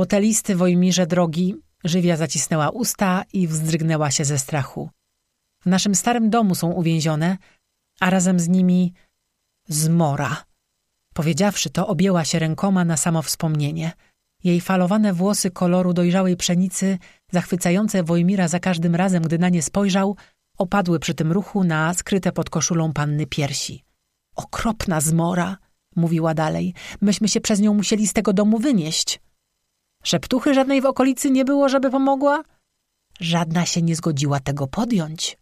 Bo te listy, Wojmirze drogi, żywia zacisnęła usta i wzdrygnęła się ze strachu. W naszym starym domu są uwięzione, a razem z nimi zmora. Powiedziawszy to, objęła się rękoma na samo wspomnienie. Jej falowane włosy koloru dojrzałej pszenicy, zachwycające Wojmira za każdym razem, gdy na nie spojrzał, opadły przy tym ruchu na skryte pod koszulą panny piersi. Okropna zmora, mówiła dalej. Myśmy się przez nią musieli z tego domu wynieść. Szeptuchy żadnej w okolicy nie było, żeby pomogła? Żadna się nie zgodziła tego podjąć,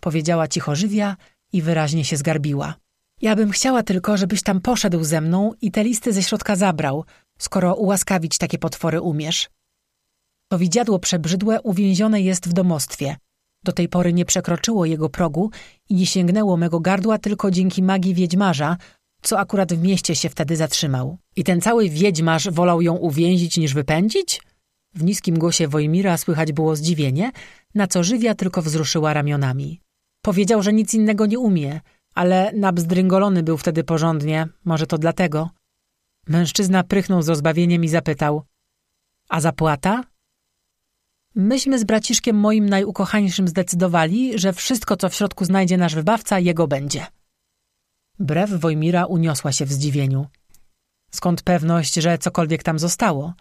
powiedziała cicho żywia i wyraźnie się zgarbiła. Ja bym chciała tylko, żebyś tam poszedł ze mną i te listy ze środka zabrał, skoro ułaskawić takie potwory umiesz. To widziadło przebrzydłe uwięzione jest w domostwie. Do tej pory nie przekroczyło jego progu i nie sięgnęło mego gardła tylko dzięki magii wiedźmarza, co akurat w mieście się wtedy zatrzymał. I ten cały wiedźmarz wolał ją uwięzić niż wypędzić? W niskim głosie Wojmira słychać było zdziwienie, na co żywia tylko wzruszyła ramionami. Powiedział, że nic innego nie umie, ale nabzdryngolony był wtedy porządnie, może to dlatego. Mężczyzna prychnął z rozbawieniem i zapytał: A zapłata? Myśmy z braciszkiem moim najukochańszym zdecydowali, że wszystko, co w środku znajdzie nasz wybawca, jego będzie. Brew Wojmira uniosła się w zdziwieniu. Skąd pewność, że cokolwiek tam zostało?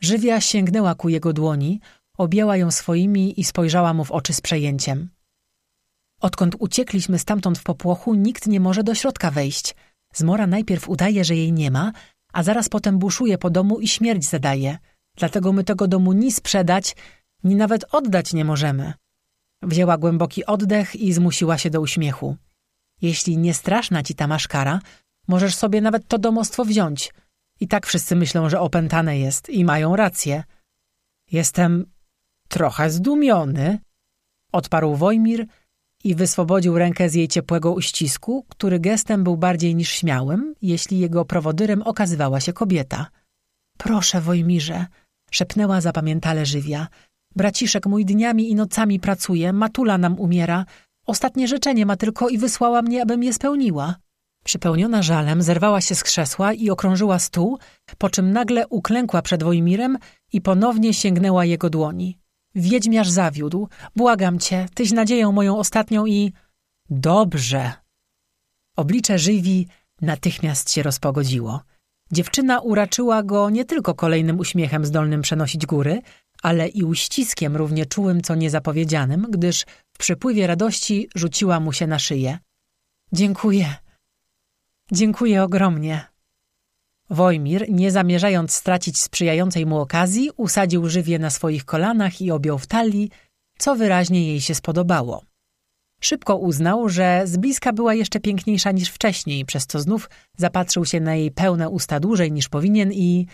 Żywia sięgnęła ku jego dłoni, objęła ją swoimi i spojrzała mu w oczy z przejęciem. Odkąd uciekliśmy stamtąd w popłochu, nikt nie może do środka wejść. Zmora najpierw udaje, że jej nie ma, a zaraz potem buszuje po domu i śmierć zadaje. Dlatego my tego domu ni sprzedać, ni nawet oddać nie możemy. Wzięła głęboki oddech i zmusiła się do uśmiechu. Jeśli nie straszna ci ta maszkara, możesz sobie nawet to domostwo wziąć. I tak wszyscy myślą, że opętane jest i mają rację. Jestem trochę zdumiony, odparł Wojmir i wyswobodził rękę z jej ciepłego uścisku, który gestem był bardziej niż śmiałym, jeśli jego prowodyrem okazywała się kobieta. Proszę, Wojmirze, szepnęła zapamiętale żywia. Braciszek mój dniami i nocami pracuje, matula nam umiera. Ostatnie życzenie ma tylko i wysłała mnie, abym je spełniła. Przypełniona żalem zerwała się z krzesła i okrążyła stół, po czym nagle uklękła przed Wojmirem i ponownie sięgnęła jego dłoni. Wiedźmiarz zawiódł. Błagam cię, tyś nadzieją moją ostatnią i... Dobrze. Oblicze Żywi natychmiast się rozpogodziło. Dziewczyna uraczyła go nie tylko kolejnym uśmiechem zdolnym przenosić góry, ale i uściskiem równie czułym co niezapowiedzianym, gdyż w przypływie radości rzuciła mu się na szyję. Dziękuję. Dziękuję ogromnie. Wojmir, nie zamierzając stracić sprzyjającej mu okazji, usadził żywie na swoich kolanach i objął w talii, co wyraźnie jej się spodobało. Szybko uznał, że z bliska była jeszcze piękniejsza niż wcześniej, przez co znów zapatrzył się na jej pełne usta dłużej niż powinien i...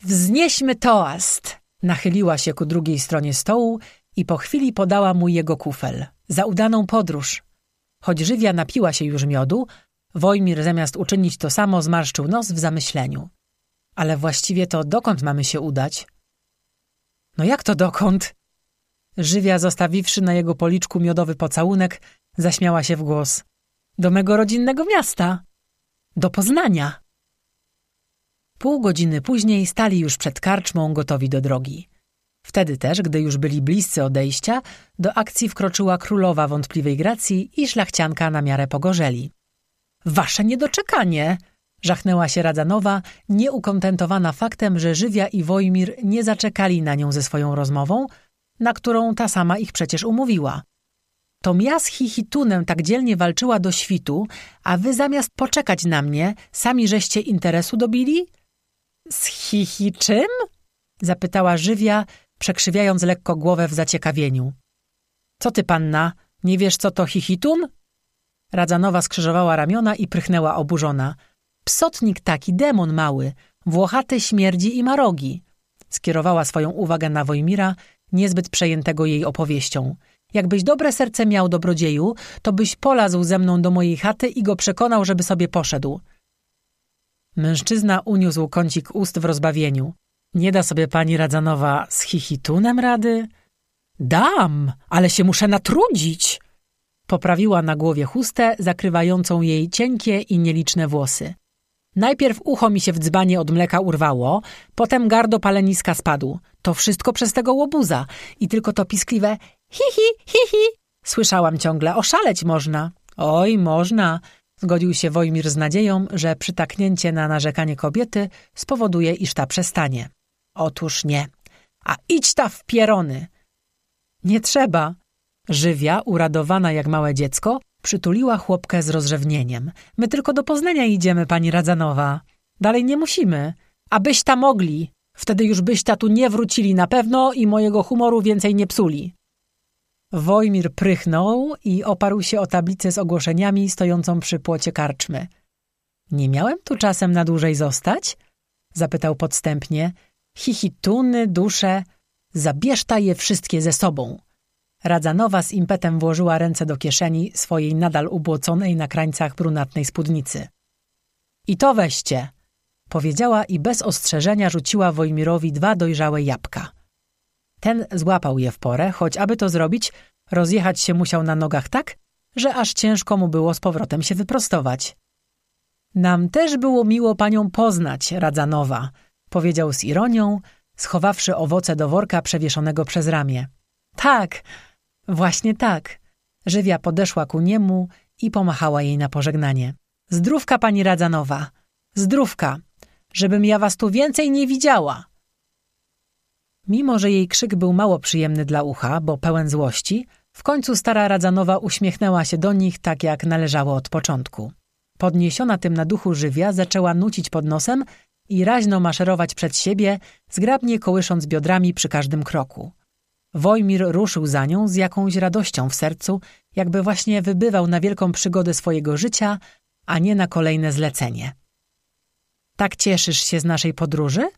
Wznieśmy toast! Nachyliła się ku drugiej stronie stołu i po chwili podała mu jego kufel. Za udaną podróż. Choć żywia napiła się już miodu, Wojmir zamiast uczynić to samo zmarszczył nos w zamyśleniu. Ale właściwie to dokąd mamy się udać? No jak to dokąd? Żywia, zostawiwszy na jego policzku miodowy pocałunek, zaśmiała się w głos. Do mego rodzinnego miasta. Do Poznania. Pół godziny później stali już przed karczmą gotowi do drogi. Wtedy też, gdy już byli bliscy odejścia, do akcji wkroczyła królowa wątpliwej gracji i szlachcianka na miarę pogorzeli. Wasze niedoczekanie! Żachnęła się Radzanowa, nieukontentowana faktem, że Żywia i Wojmir nie zaczekali na nią ze swoją rozmową, na którą ta sama ich przecież umówiła. To ja z Chichitunem tak dzielnie walczyła do świtu, a wy zamiast poczekać na mnie, sami żeście interesu dobili? Z Chichi czym? Zapytała Żywia, przekrzywiając lekko głowę w zaciekawieniu. Co ty, panna, nie wiesz, co to Chichitun? Radzanowa skrzyżowała ramiona i prychnęła oburzona. Psotnik taki, demon mały, włochaty śmierdzi i marogi. Skierowała swoją uwagę na Wojmira, niezbyt przejętego jej opowieścią. Jakbyś dobre serce miał, dobrodzieju, to byś polazł ze mną do mojej chaty i go przekonał, żeby sobie poszedł. Mężczyzna uniósł kącik ust w rozbawieniu. Nie da sobie pani Radzanowa z chichitunem rady? Dam, ale się muszę natrudzić. Poprawiła na głowie chustę, zakrywającą jej cienkie i nieliczne włosy. Najpierw ucho mi się w dzbanie od mleka urwało, potem gardo paleniska spadł. To wszystko przez tego łobuza i tylko to piskliwe hi hi, hi hi. Słyszałam ciągle, oszaleć można. Oj, można, zgodził się Wojmir z nadzieją, że przytaknięcie na narzekanie kobiety spowoduje, iż ta przestanie. Otóż nie. A idź ta w pierony. Nie trzeba. Żywia, uradowana jak małe dziecko, przytuliła chłopkę z rozrzewnieniem. My tylko do Poznania idziemy, pani Radzanowa. Dalej nie musimy. Abyś ta mogli. Wtedy już byś tu nie wrócili na pewno i mojego humoru więcej nie psuli. Wojmir prychnął i oparł się o tablicę z ogłoszeniami stojącą przy płocie karczmy. Nie miałem tu czasem na dłużej zostać? Zapytał podstępnie. Chichituny, dusze, zabierzta je wszystkie ze sobą. Radzanowa z impetem włożyła ręce do kieszeni swojej nadal ubłoconej na krańcach brunatnej spódnicy. I to weźcie, powiedziała i bez ostrzeżenia rzuciła Wojmirowi dwa dojrzałe jabłka. Ten złapał je w porę, choć aby to zrobić, rozjechać się musiał na nogach tak, że aż ciężko mu było z powrotem się wyprostować. Nam też było miło panią poznać, Radzanowa, powiedział z ironią, schowawszy owoce do worka przewieszonego przez ramię. Tak, właśnie tak. Żywia podeszła ku niemu i pomachała jej na pożegnanie. Zdrówka, pani Radzanowa, zdrówka, żebym ja was tu więcej nie widziała. Mimo, że jej krzyk był mało przyjemny dla ucha, bo pełen złości, w końcu stara Radzanowa uśmiechnęła się do nich tak, jak należało od początku. Podniesiona tym na duchu żywia, zaczęła nucić pod nosem i raźno maszerować przed siebie, zgrabnie kołysząc biodrami przy każdym kroku. Wojmir ruszył za nią z jakąś radością w sercu, jakby właśnie wybywał na wielką przygodę swojego życia, a nie na kolejne zlecenie. Tak cieszysz się z naszej podróży?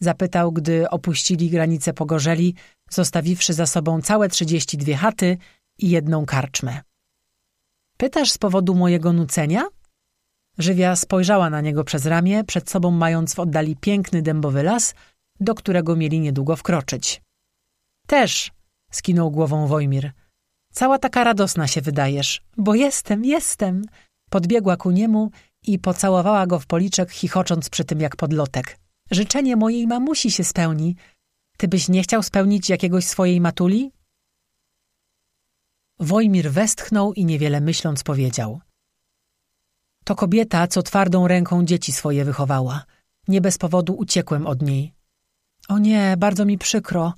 Zapytał, gdy opuścili granicę Pogorzeli, zostawiwszy za sobą całe trzydzieści dwie chaty i jedną karczmę. Pytasz z powodu mojego nucenia? Żywia spojrzała na niego przez ramię, przed sobą mając w oddali piękny dębowy las, do którego mieli niedługo wkroczyć. Też, skinął głową Wojmir. Cała taka radosna się wydajesz, bo jestem, jestem. Podbiegła ku niemu i pocałowała go w policzek, chichocząc przy tym jak podlotek. Życzenie mojej mamusi się spełni. Ty byś nie chciał spełnić jakiegoś swojej matuli? Wojmir westchnął i niewiele myśląc powiedział. To kobieta, co twardą ręką dzieci swoje wychowała. Nie bez powodu uciekłem od niej. O nie, bardzo mi przykro.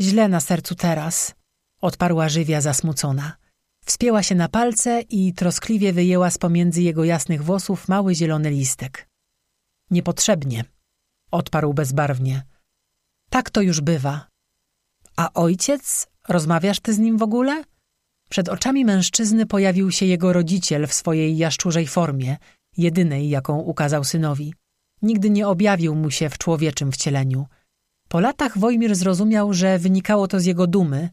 Źle na sercu teraz, odparła żywia zasmucona. Wspięła się na palce i troskliwie wyjęła z pomiędzy jego jasnych włosów mały zielony listek. Niepotrzebnie, odparł bezbarwnie. Tak to już bywa. A ojciec? Rozmawiasz ty z nim w ogóle? Przed oczami mężczyzny pojawił się jego rodziciel w swojej jaszczurzej formie, jedynej, jaką ukazał synowi. Nigdy nie objawił mu się w człowieczym wcieleniu. Po latach Wojmir zrozumiał, że wynikało to z jego dumy,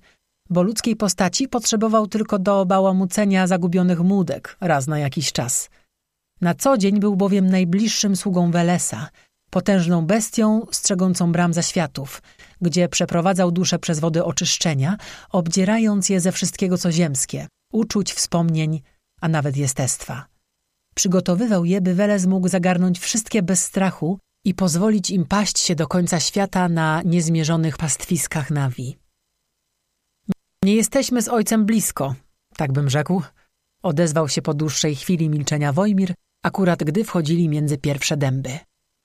bo ludzkiej postaci potrzebował tylko do bałamucenia zagubionych młódek raz na jakiś czas. Na co dzień był bowiem najbliższym sługą Welesa, potężną bestią strzegącą bram zaświatów, gdzie przeprowadzał dusze przez wody oczyszczenia, obdzierając je ze wszystkiego co ziemskie, uczuć, wspomnień, a nawet jestestwa. Przygotowywał je, by Weles mógł zagarnąć wszystkie bez strachu i pozwolić im paść się do końca świata na niezmierzonych pastwiskach Nawi. Nie jesteśmy z ojcem blisko, tak bym rzekł, odezwał się po dłuższej chwili milczenia Wojmir, akurat gdy wchodzili między pierwsze dęby.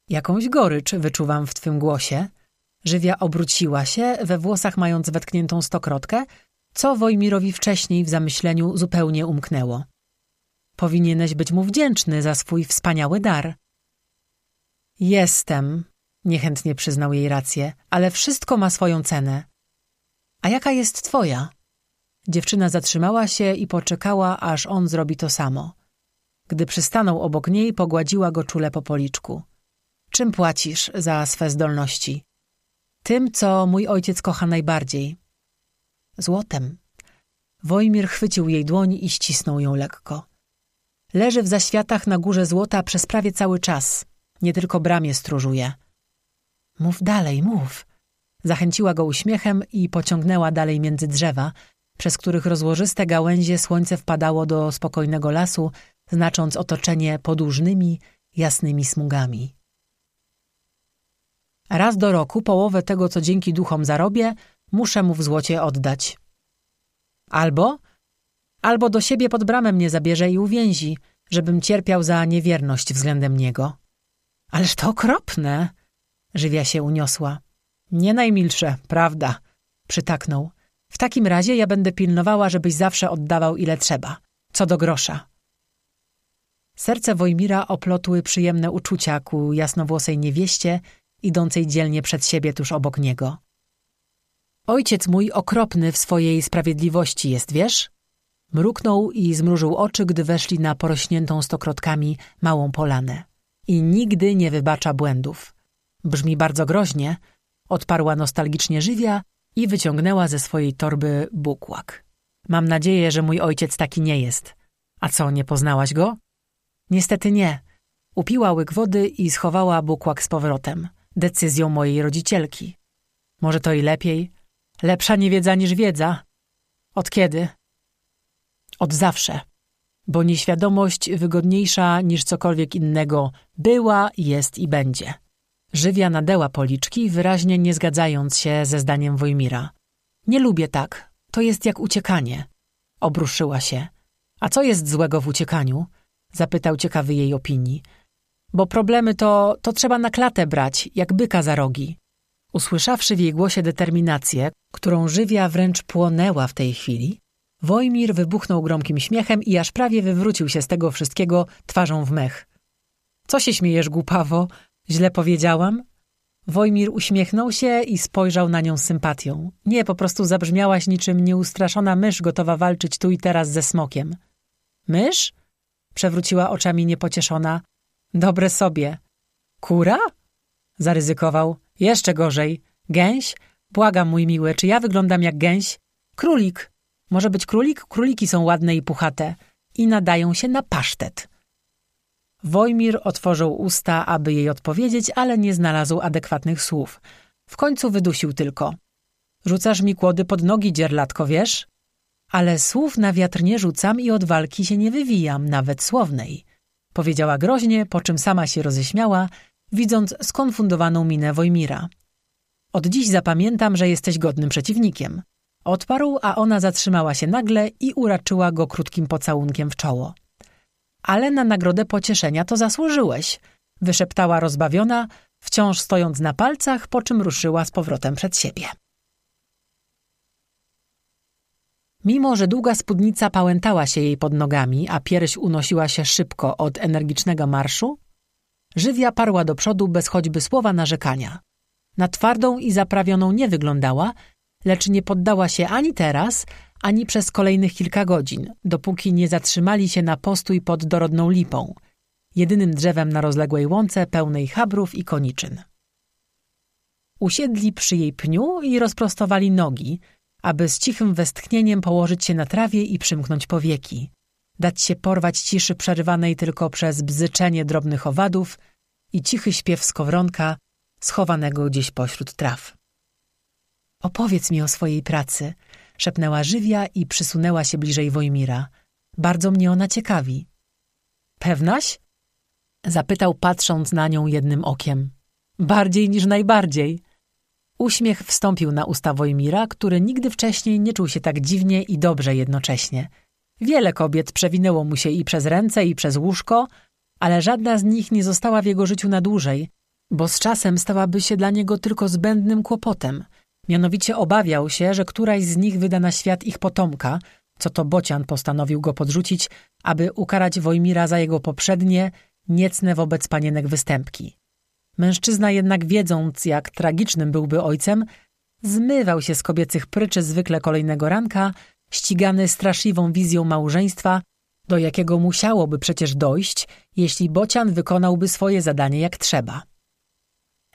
Jakąś gorycz wyczuwam w twym głosie. Żywia obróciła się, we włosach mając wetkniętą stokrotkę, co Wojmirowi wcześniej w zamyśleniu zupełnie umknęło. Powinieneś być mu wdzięczny za swój wspaniały dar. Jestem, niechętnie przyznał jej rację, ale wszystko ma swoją cenę. A jaka jest twoja? Dziewczyna zatrzymała się i poczekała, aż on zrobi to samo. Gdy przystanął obok niej, pogładziła go czule po policzku. Czym płacisz za swe zdolności? Tym, co mój ojciec kocha najbardziej. Złotem. Wojmir chwycił jej dłoń i ścisnął ją lekko. Leży w zaświatach na górze złota przez prawie cały czas. Nie tylko bramie stróżuje. Mów dalej, mów. Zachęciła go uśmiechem i pociągnęła dalej między drzewa, przez których rozłożyste gałęzie słońce wpadało do spokojnego lasu, znacząc otoczenie podłużnymi, jasnymi smugami. Raz do roku połowę tego, co dzięki duchom zarobię, muszę mu w złocie oddać. Albo, albo do siebie pod bramę mnie zabierze i uwięzi, żebym cierpiał za niewierność względem niego. Ależ to okropne! Żywia się uniosła. Nie najmilsze, prawda? Przytaknął. W takim razie ja będę pilnowała, żebyś zawsze oddawał ile trzeba. Co do grosza. Serce Wojmira oplotły przyjemne uczucia ku jasnowłosej niewieście, idącej dzielnie przed siebie tuż obok niego. Ojciec mój okropny w swojej sprawiedliwości jest, wiesz? Mruknął i zmrużył oczy, gdy weszli na porośniętą stokrotkami małą polanę. I nigdy nie wybacza błędów. Brzmi bardzo groźnie, odparła nostalgicznie żywia i wyciągnęła ze swojej torby bukłak. Mam nadzieję, że mój ojciec taki nie jest. A co, nie poznałaś go? Niestety nie. Upiła łyk wody i schowała bukłak z powrotem. Decyzją mojej rodzicielki. Może to i lepiej. Lepsza niewiedza niż wiedza. Od kiedy? Od zawsze. Bo nieświadomość wygodniejsza niż cokolwiek innego była, jest i będzie. Żywia nadęła policzki, wyraźnie nie zgadzając się ze zdaniem Wojmira. Nie lubię tak. To jest jak uciekanie. Obruszyła się. A co jest złego w uciekaniu? Zapytał ciekawy jej opinii. Bo problemy to, to trzeba na klatę brać, jak byka za rogi. Usłyszawszy w jej głosie determinację, którą żywia wręcz płonęła w tej chwili, Wojmir wybuchnął gromkim śmiechem i aż prawie wywrócił się z tego wszystkiego twarzą w mech. Co się śmiejesz, głupawo? Źle powiedziałam? Wojmir uśmiechnął się i spojrzał na nią z sympatią. Nie, po prostu zabrzmiałaś niczym nieustraszona mysz gotowa walczyć tu i teraz ze smokiem. Mysz? Przewróciła oczami niepocieszona. Dobre sobie. Kura? Zaryzykował. Jeszcze gorzej. Gęś? Błagam, mój miły, czy ja wyglądam jak gęś? Królik. Może być królik? Króliki są ładne i puchate. I nadają się na pasztet. Wojmir otworzył usta, aby jej odpowiedzieć, ale nie znalazł adekwatnych słów. W końcu wydusił tylko. Rzucasz mi kłody pod nogi, dzierlatko, wiesz? Ale słów na wiatr nie rzucam i od walki się nie wywijam, nawet słownej. Powiedziała groźnie, po czym sama się roześmiała, widząc skonfundowaną minę Wojmira. Od dziś zapamiętam, że jesteś godnym przeciwnikiem. Odparł, a ona zatrzymała się nagle i uraczyła go krótkim pocałunkiem w czoło. Ale na nagrodę pocieszenia to zasłużyłeś, wyszeptała rozbawiona, wciąż stojąc na palcach, po czym ruszyła z powrotem przed siebie. Mimo, że długa spódnica pałętała się jej pod nogami, a pierś unosiła się szybko od energicznego marszu, żywia parła do przodu bez choćby słowa narzekania. Na twardą i zaprawioną nie wyglądała, lecz nie poddała się ani teraz, ani przez kolejnych kilka godzin, dopóki nie zatrzymali się na postój pod dorodną lipą, jedynym drzewem na rozległej łące pełnej chabrów i koniczyn. Usiedli przy jej pniu i rozprostowali nogi, aby z cichym westchnieniem położyć się na trawie i przymknąć powieki, dać się porwać ciszy przerywanej tylko przez bzyczenie drobnych owadów i cichy śpiew skowronka schowanego gdzieś pośród traw. Opowiedz mi o swojej pracy, szepnęła żywia i przysunęła się bliżej Wojmira. Bardzo mnie ona ciekawi. Pewnaś? Zapytał, patrząc na nią jednym okiem. Bardziej niż najbardziej. Uśmiech wstąpił na usta Wojmira, który nigdy wcześniej nie czuł się tak dziwnie i dobrze jednocześnie. Wiele kobiet przewinęło mu się i przez ręce, i przez łóżko, ale żadna z nich nie została w jego życiu na dłużej, bo z czasem stałaby się dla niego tylko zbędnym kłopotem. Mianowicie obawiał się, że któraś z nich wyda na świat ich potomka, co to Bocian postanowił go podrzucić, aby ukarać Wojmira za jego poprzednie, niecne wobec panienek występki. Mężczyzna jednak wiedząc, jak tragicznym byłby ojcem, zmywał się z kobiecych pryczy zwykle kolejnego ranka, ścigany straszliwą wizją małżeństwa, do jakiego musiałoby przecież dojść, jeśli Bocian wykonałby swoje zadanie jak trzeba.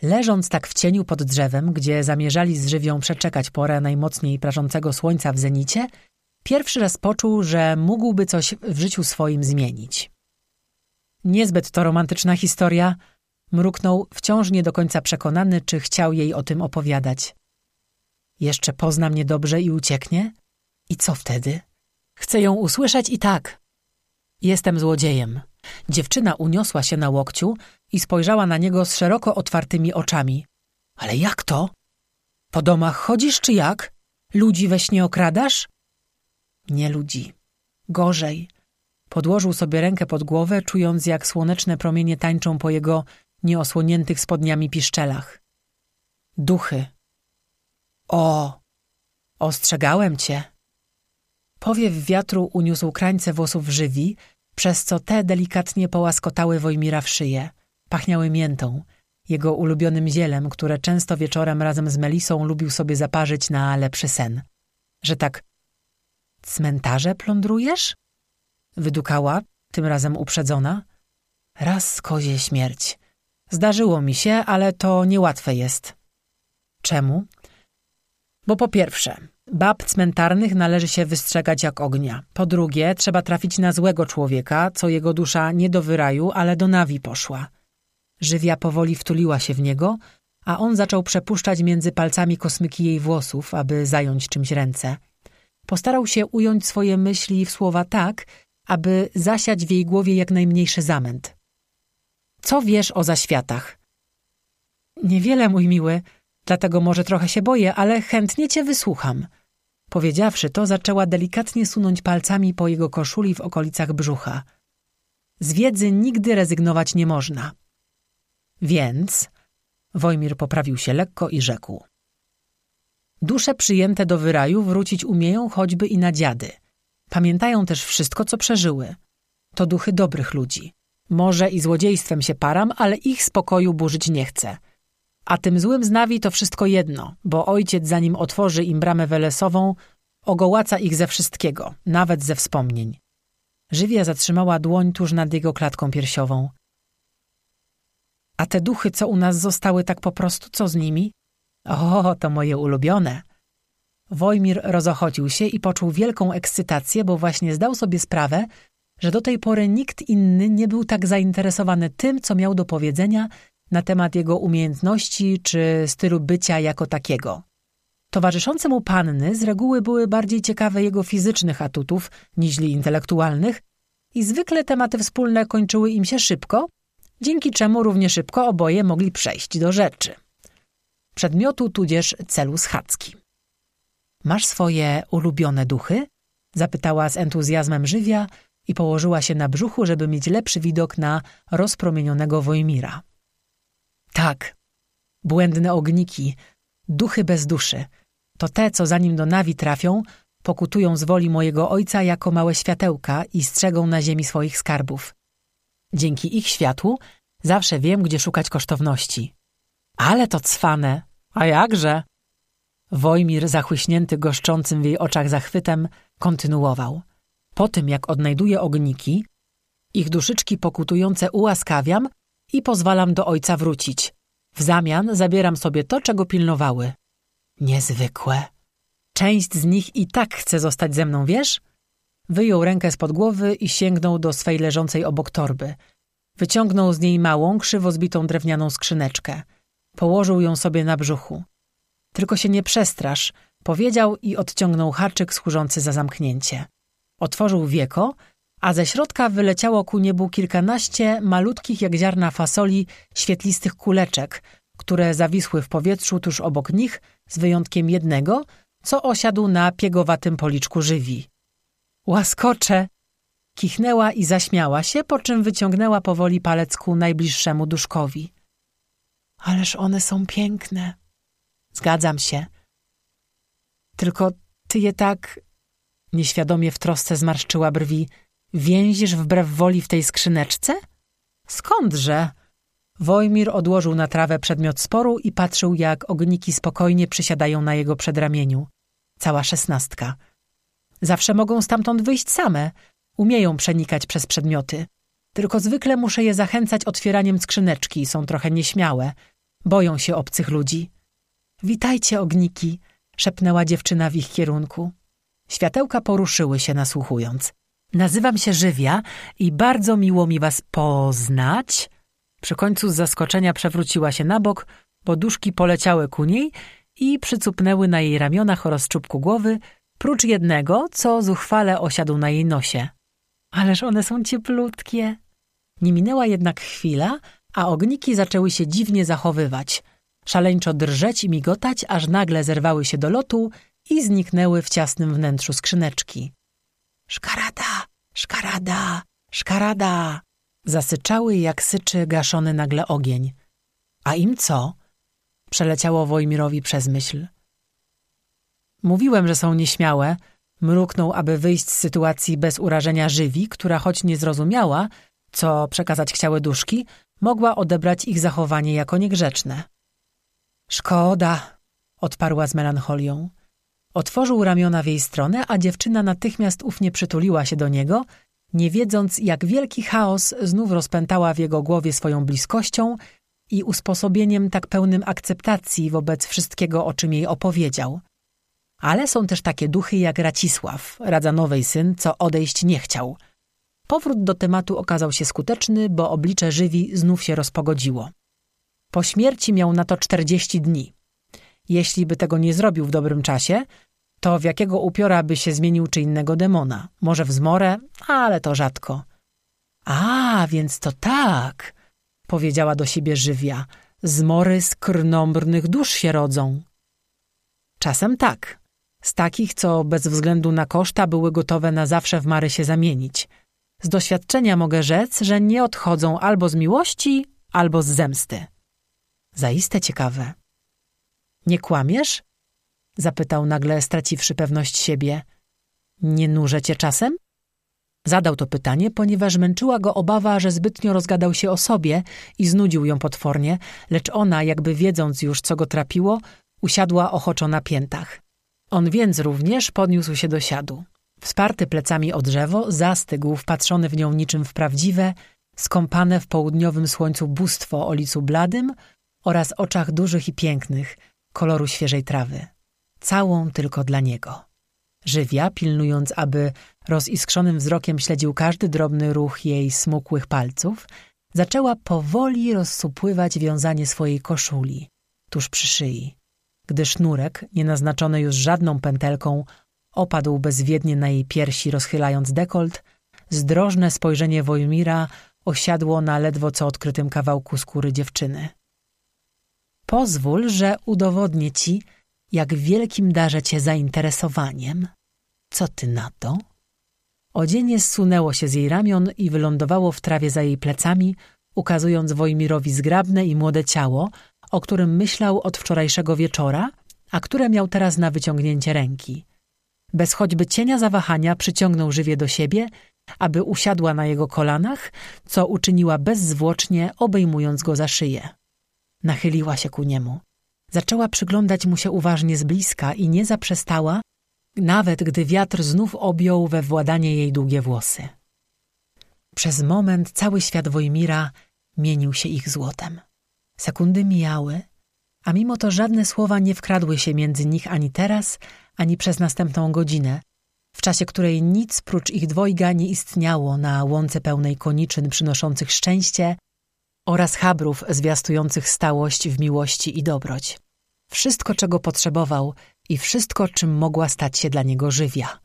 Leżąc tak w cieniu pod drzewem, gdzie zamierzali z żywią przeczekać porę najmocniej prażącego słońca w zenicie, pierwszy raz poczuł, że mógłby coś w życiu swoim zmienić. Niezbyt to romantyczna historia – Mruknął, wciąż nie do końca przekonany, czy chciał jej o tym opowiadać. Jeszcze pozna mnie dobrze i ucieknie? I co wtedy? Chcę ją usłyszeć i tak. Jestem złodziejem. Dziewczyna uniosła się na łokciu i spojrzała na niego z szeroko otwartymi oczami. Ale jak to? Po domach chodzisz czy jak? Ludzi we śnie okradasz? Nie ludzi. Gorzej. Podłożył sobie rękę pod głowę, czując jak słoneczne promienie tańczą po jego nieosłoniętych spodniami piszczelach. Duchy. O! Ostrzegałem cię. Powiew wiatru uniósł krańce włosów żywi, przez co te delikatnie połaskotały Wojmira w szyję. Pachniały miętą, jego ulubionym zielem, które często wieczorem razem z Melisą lubił sobie zaparzyć na lepszy sen. Że tak cmentarze plądrujesz? Wydukała, tym razem uprzedzona. Raz kozie śmierć. Zdarzyło mi się, ale to niełatwe jest. Czemu? Bo po pierwsze, bab cmentarnych należy się wystrzegać jak ognia. Po drugie, trzeba trafić na złego człowieka, co jego dusza nie do wyraju, ale do nawi poszła. Żywia powoli wtuliła się w niego, a on zaczął przepuszczać między palcami kosmyki jej włosów, aby zająć czymś ręce. Postarał się ująć swoje myśli w słowa tak, aby zasiać w jej głowie jak najmniejszy zamęt. Co wiesz o zaświatach? Niewiele, mój miły, dlatego może trochę się boję, ale chętnie cię wysłucham. Powiedziawszy to, zaczęła delikatnie sunąć palcami po jego koszuli w okolicach brzucha. Z wiedzy nigdy rezygnować nie można. Więc... Wojmir poprawił się lekko i rzekł. Dusze przyjęte do wyraju wrócić umieją choćby i na dziady. Pamiętają też wszystko, co przeżyły. To duchy dobrych ludzi. Może i złodziejstwem się param, ale ich spokoju burzyć nie chcę. A tym złym z Nawi to wszystko jedno, bo ojciec zanim otworzy im bramę welesową, ogołaca ich ze wszystkiego, nawet ze wspomnień. Żywia zatrzymała dłoń tuż nad jego klatką piersiową. A te duchy, co u nas zostały tak po prostu, co z nimi? O, to moje ulubione. Wojmir rozochodził się i poczuł wielką ekscytację, bo właśnie zdał sobie sprawę, że do tej pory nikt inny nie był tak zainteresowany tym, co miał do powiedzenia na temat jego umiejętności czy stylu bycia jako takiego. Towarzyszące mu panny z reguły były bardziej ciekawe jego fizycznych atutów niźli intelektualnych i zwykle tematy wspólne kończyły im się szybko, dzięki czemu równie szybko oboje mogli przejść do rzeczy. Przedmiotu tudzież celu schadzki. Masz swoje ulubione duchy? Zapytała z entuzjazmem żywia i położyła się na brzuchu, żeby mieć lepszy widok na rozpromienionego Wojmira. Tak, błędne ogniki, duchy bez duszy. To te, co zanim do nawi trafią, pokutują z woli mojego ojca jako małe światełka i strzegą na ziemi swoich skarbów. Dzięki ich światłu zawsze wiem, gdzie szukać kosztowności. Ale to cwane, a jakże? Wojmir, zachłyśnięty goszczącym w jej oczach zachwytem, kontynuował. Po tym, jak odnajduję ogniki, ich duszyczki pokutujące ułaskawiam i pozwalam do ojca wrócić. W zamian zabieram sobie to, czego pilnowały. Niezwykłe. Część z nich i tak chce zostać ze mną, wiesz? Wyjął rękę spod głowy i sięgnął do swej leżącej obok torby. Wyciągnął z niej małą, krzywo zbitą drewnianą skrzyneczkę. Położył ją sobie na brzuchu. Tylko się nie przestrasz, powiedział i odciągnął haczyk służący za zamknięcie. Otworzył wieko, a ze środka wyleciało ku niebu kilkanaście malutkich jak ziarna fasoli świetlistych kuleczek, które zawisły w powietrzu tuż obok nich, z wyjątkiem jednego, co osiadł na piegowatym policzku żywi. Łaskocze! Kichnęła i zaśmiała się, po czym wyciągnęła powoli palec ku najbliższemu duszkowi. Ależ one są piękne. Zgadzam się. Tylko ty je tak... Nieświadomie w trosce zmarszczyła brwi. Więzisz wbrew woli w tej skrzyneczce? Skądże? Wojmir odłożył na trawę przedmiot sporu i patrzył, jak ogniki spokojnie przysiadają na jego przedramieniu. Cała szesnastka. Zawsze mogą stamtąd wyjść same. Umieją przenikać przez przedmioty. Tylko zwykle muszę je zachęcać otwieraniem skrzyneczki. Są trochę nieśmiałe. Boją się obcych ludzi. Witajcie, ogniki, szepnęła dziewczyna w ich kierunku. Światełka poruszyły się nasłuchując. Nazywam się Żywia i bardzo miło mi was poznać. Przy końcu z zaskoczenia przewróciła się na bok, poduszki poleciały ku niej i przycupnęły na jej ramionach oraz czubku głowy, prócz jednego, co zuchwale osiadł na jej nosie. Ależ one są cieplutkie. Nie minęła jednak chwila, a ogniki zaczęły się dziwnie zachowywać. Szaleńczo drżeć i migotać, aż nagle zerwały się do lotu i zniknęły w ciasnym wnętrzu skrzyneczki. Szkarada, szkarada, szkarada! Zasyczały jak syczy gaszony nagle ogień. A im co? Przeleciało Wojmirowi przez myśl. Mówiłem, że są nieśmiałe. Mruknął, aby wyjść z sytuacji bez urażenia żywi, która choć nie zrozumiała, co przekazać chciały duszki, mogła odebrać ich zachowanie jako niegrzeczne. Szkoda, odparła z melancholią. Otworzył ramiona w jej stronę, a dziewczyna natychmiast ufnie przytuliła się do niego, nie wiedząc, jak wielki chaos znów rozpętała w jego głowie swoją bliskością i usposobieniem tak pełnym akceptacji wobec wszystkiego, o czym jej opowiedział. Ale są też takie duchy jak Racisław, Radzanowej syn, co odejść nie chciał. Powrót do tematu okazał się skuteczny, bo oblicze żywi znów się rozpogodziło. Po śmierci miał na to czterdzieści dni. Jeśli by tego nie zrobił w dobrym czasie, to w jakiego upiora by się zmienił czy innego demona? Może w zmorę, ale to rzadko. A, więc to tak, powiedziała do siebie żywia. Zmory z krnąbrnych dusz się rodzą. Czasem tak. Z takich, co bez względu na koszta były gotowe na zawsze w Mary się zamienić. Z doświadczenia mogę rzec, że nie odchodzą albo z miłości, albo z zemsty. Zaiste ciekawe. Nie kłamiesz? Zapytał nagle, straciwszy pewność siebie. Nie nużę cię czasem? Zadał to pytanie, ponieważ męczyła go obawa, że zbytnio rozgadał się o sobie i znudził ją potwornie, lecz ona, jakby wiedząc już, co go trapiło, usiadła ochoczo na piętach. On więc również podniósł się do siadu. Wsparty plecami o drzewo, zastygł, wpatrzony w nią niczym w prawdziwe, skąpane w południowym słońcu bóstwo o licu bladym oraz oczach dużych i pięknych, koloru świeżej trawy. Całą tylko dla niego. Żywia, pilnując, aby roziskrzonym wzrokiem śledził każdy drobny ruch jej smukłych palców, zaczęła powoli rozsupływać wiązanie swojej koszuli, tuż przy szyi. Gdy sznurek, nienaznaczony już żadną pętelką, opadł bezwiednie na jej piersi, rozchylając dekolt, zdrożne spojrzenie Wojmira osiadło na ledwo co odkrytym kawałku skóry dziewczyny. Pozwól, że udowodnię ci, jak wielkim darzę cię zainteresowaniem. Co ty na to? Odzienie zsunęło się z jej ramion i wylądowało w trawie za jej plecami, ukazując Wojmirowi zgrabne i młode ciało, o którym myślał od wczorajszego wieczora, a które miał teraz na wyciągnięcie ręki. Bez choćby cienia zawahania przyciągnął żywie do siebie, aby usiadła na jego kolanach, co uczyniła bezzwłocznie, obejmując go za szyję. Nachyliła się ku niemu. Zaczęła przyglądać mu się uważnie z bliska i nie zaprzestała, nawet gdy wiatr znów objął we władanie jej długie włosy. Przez moment cały świat Wojmira mienił się ich złotem. Sekundy mijały, a mimo to żadne słowa nie wkradły się między nich ani teraz, ani przez następną godzinę, w czasie której nic prócz ich dwojga nie istniało na łące pełnej koniczyn przynoszących szczęście oraz chabrów zwiastujących stałość w miłości i dobroć. Wszystko, czego potrzebował i wszystko, czym mogła stać się dla niego żywia.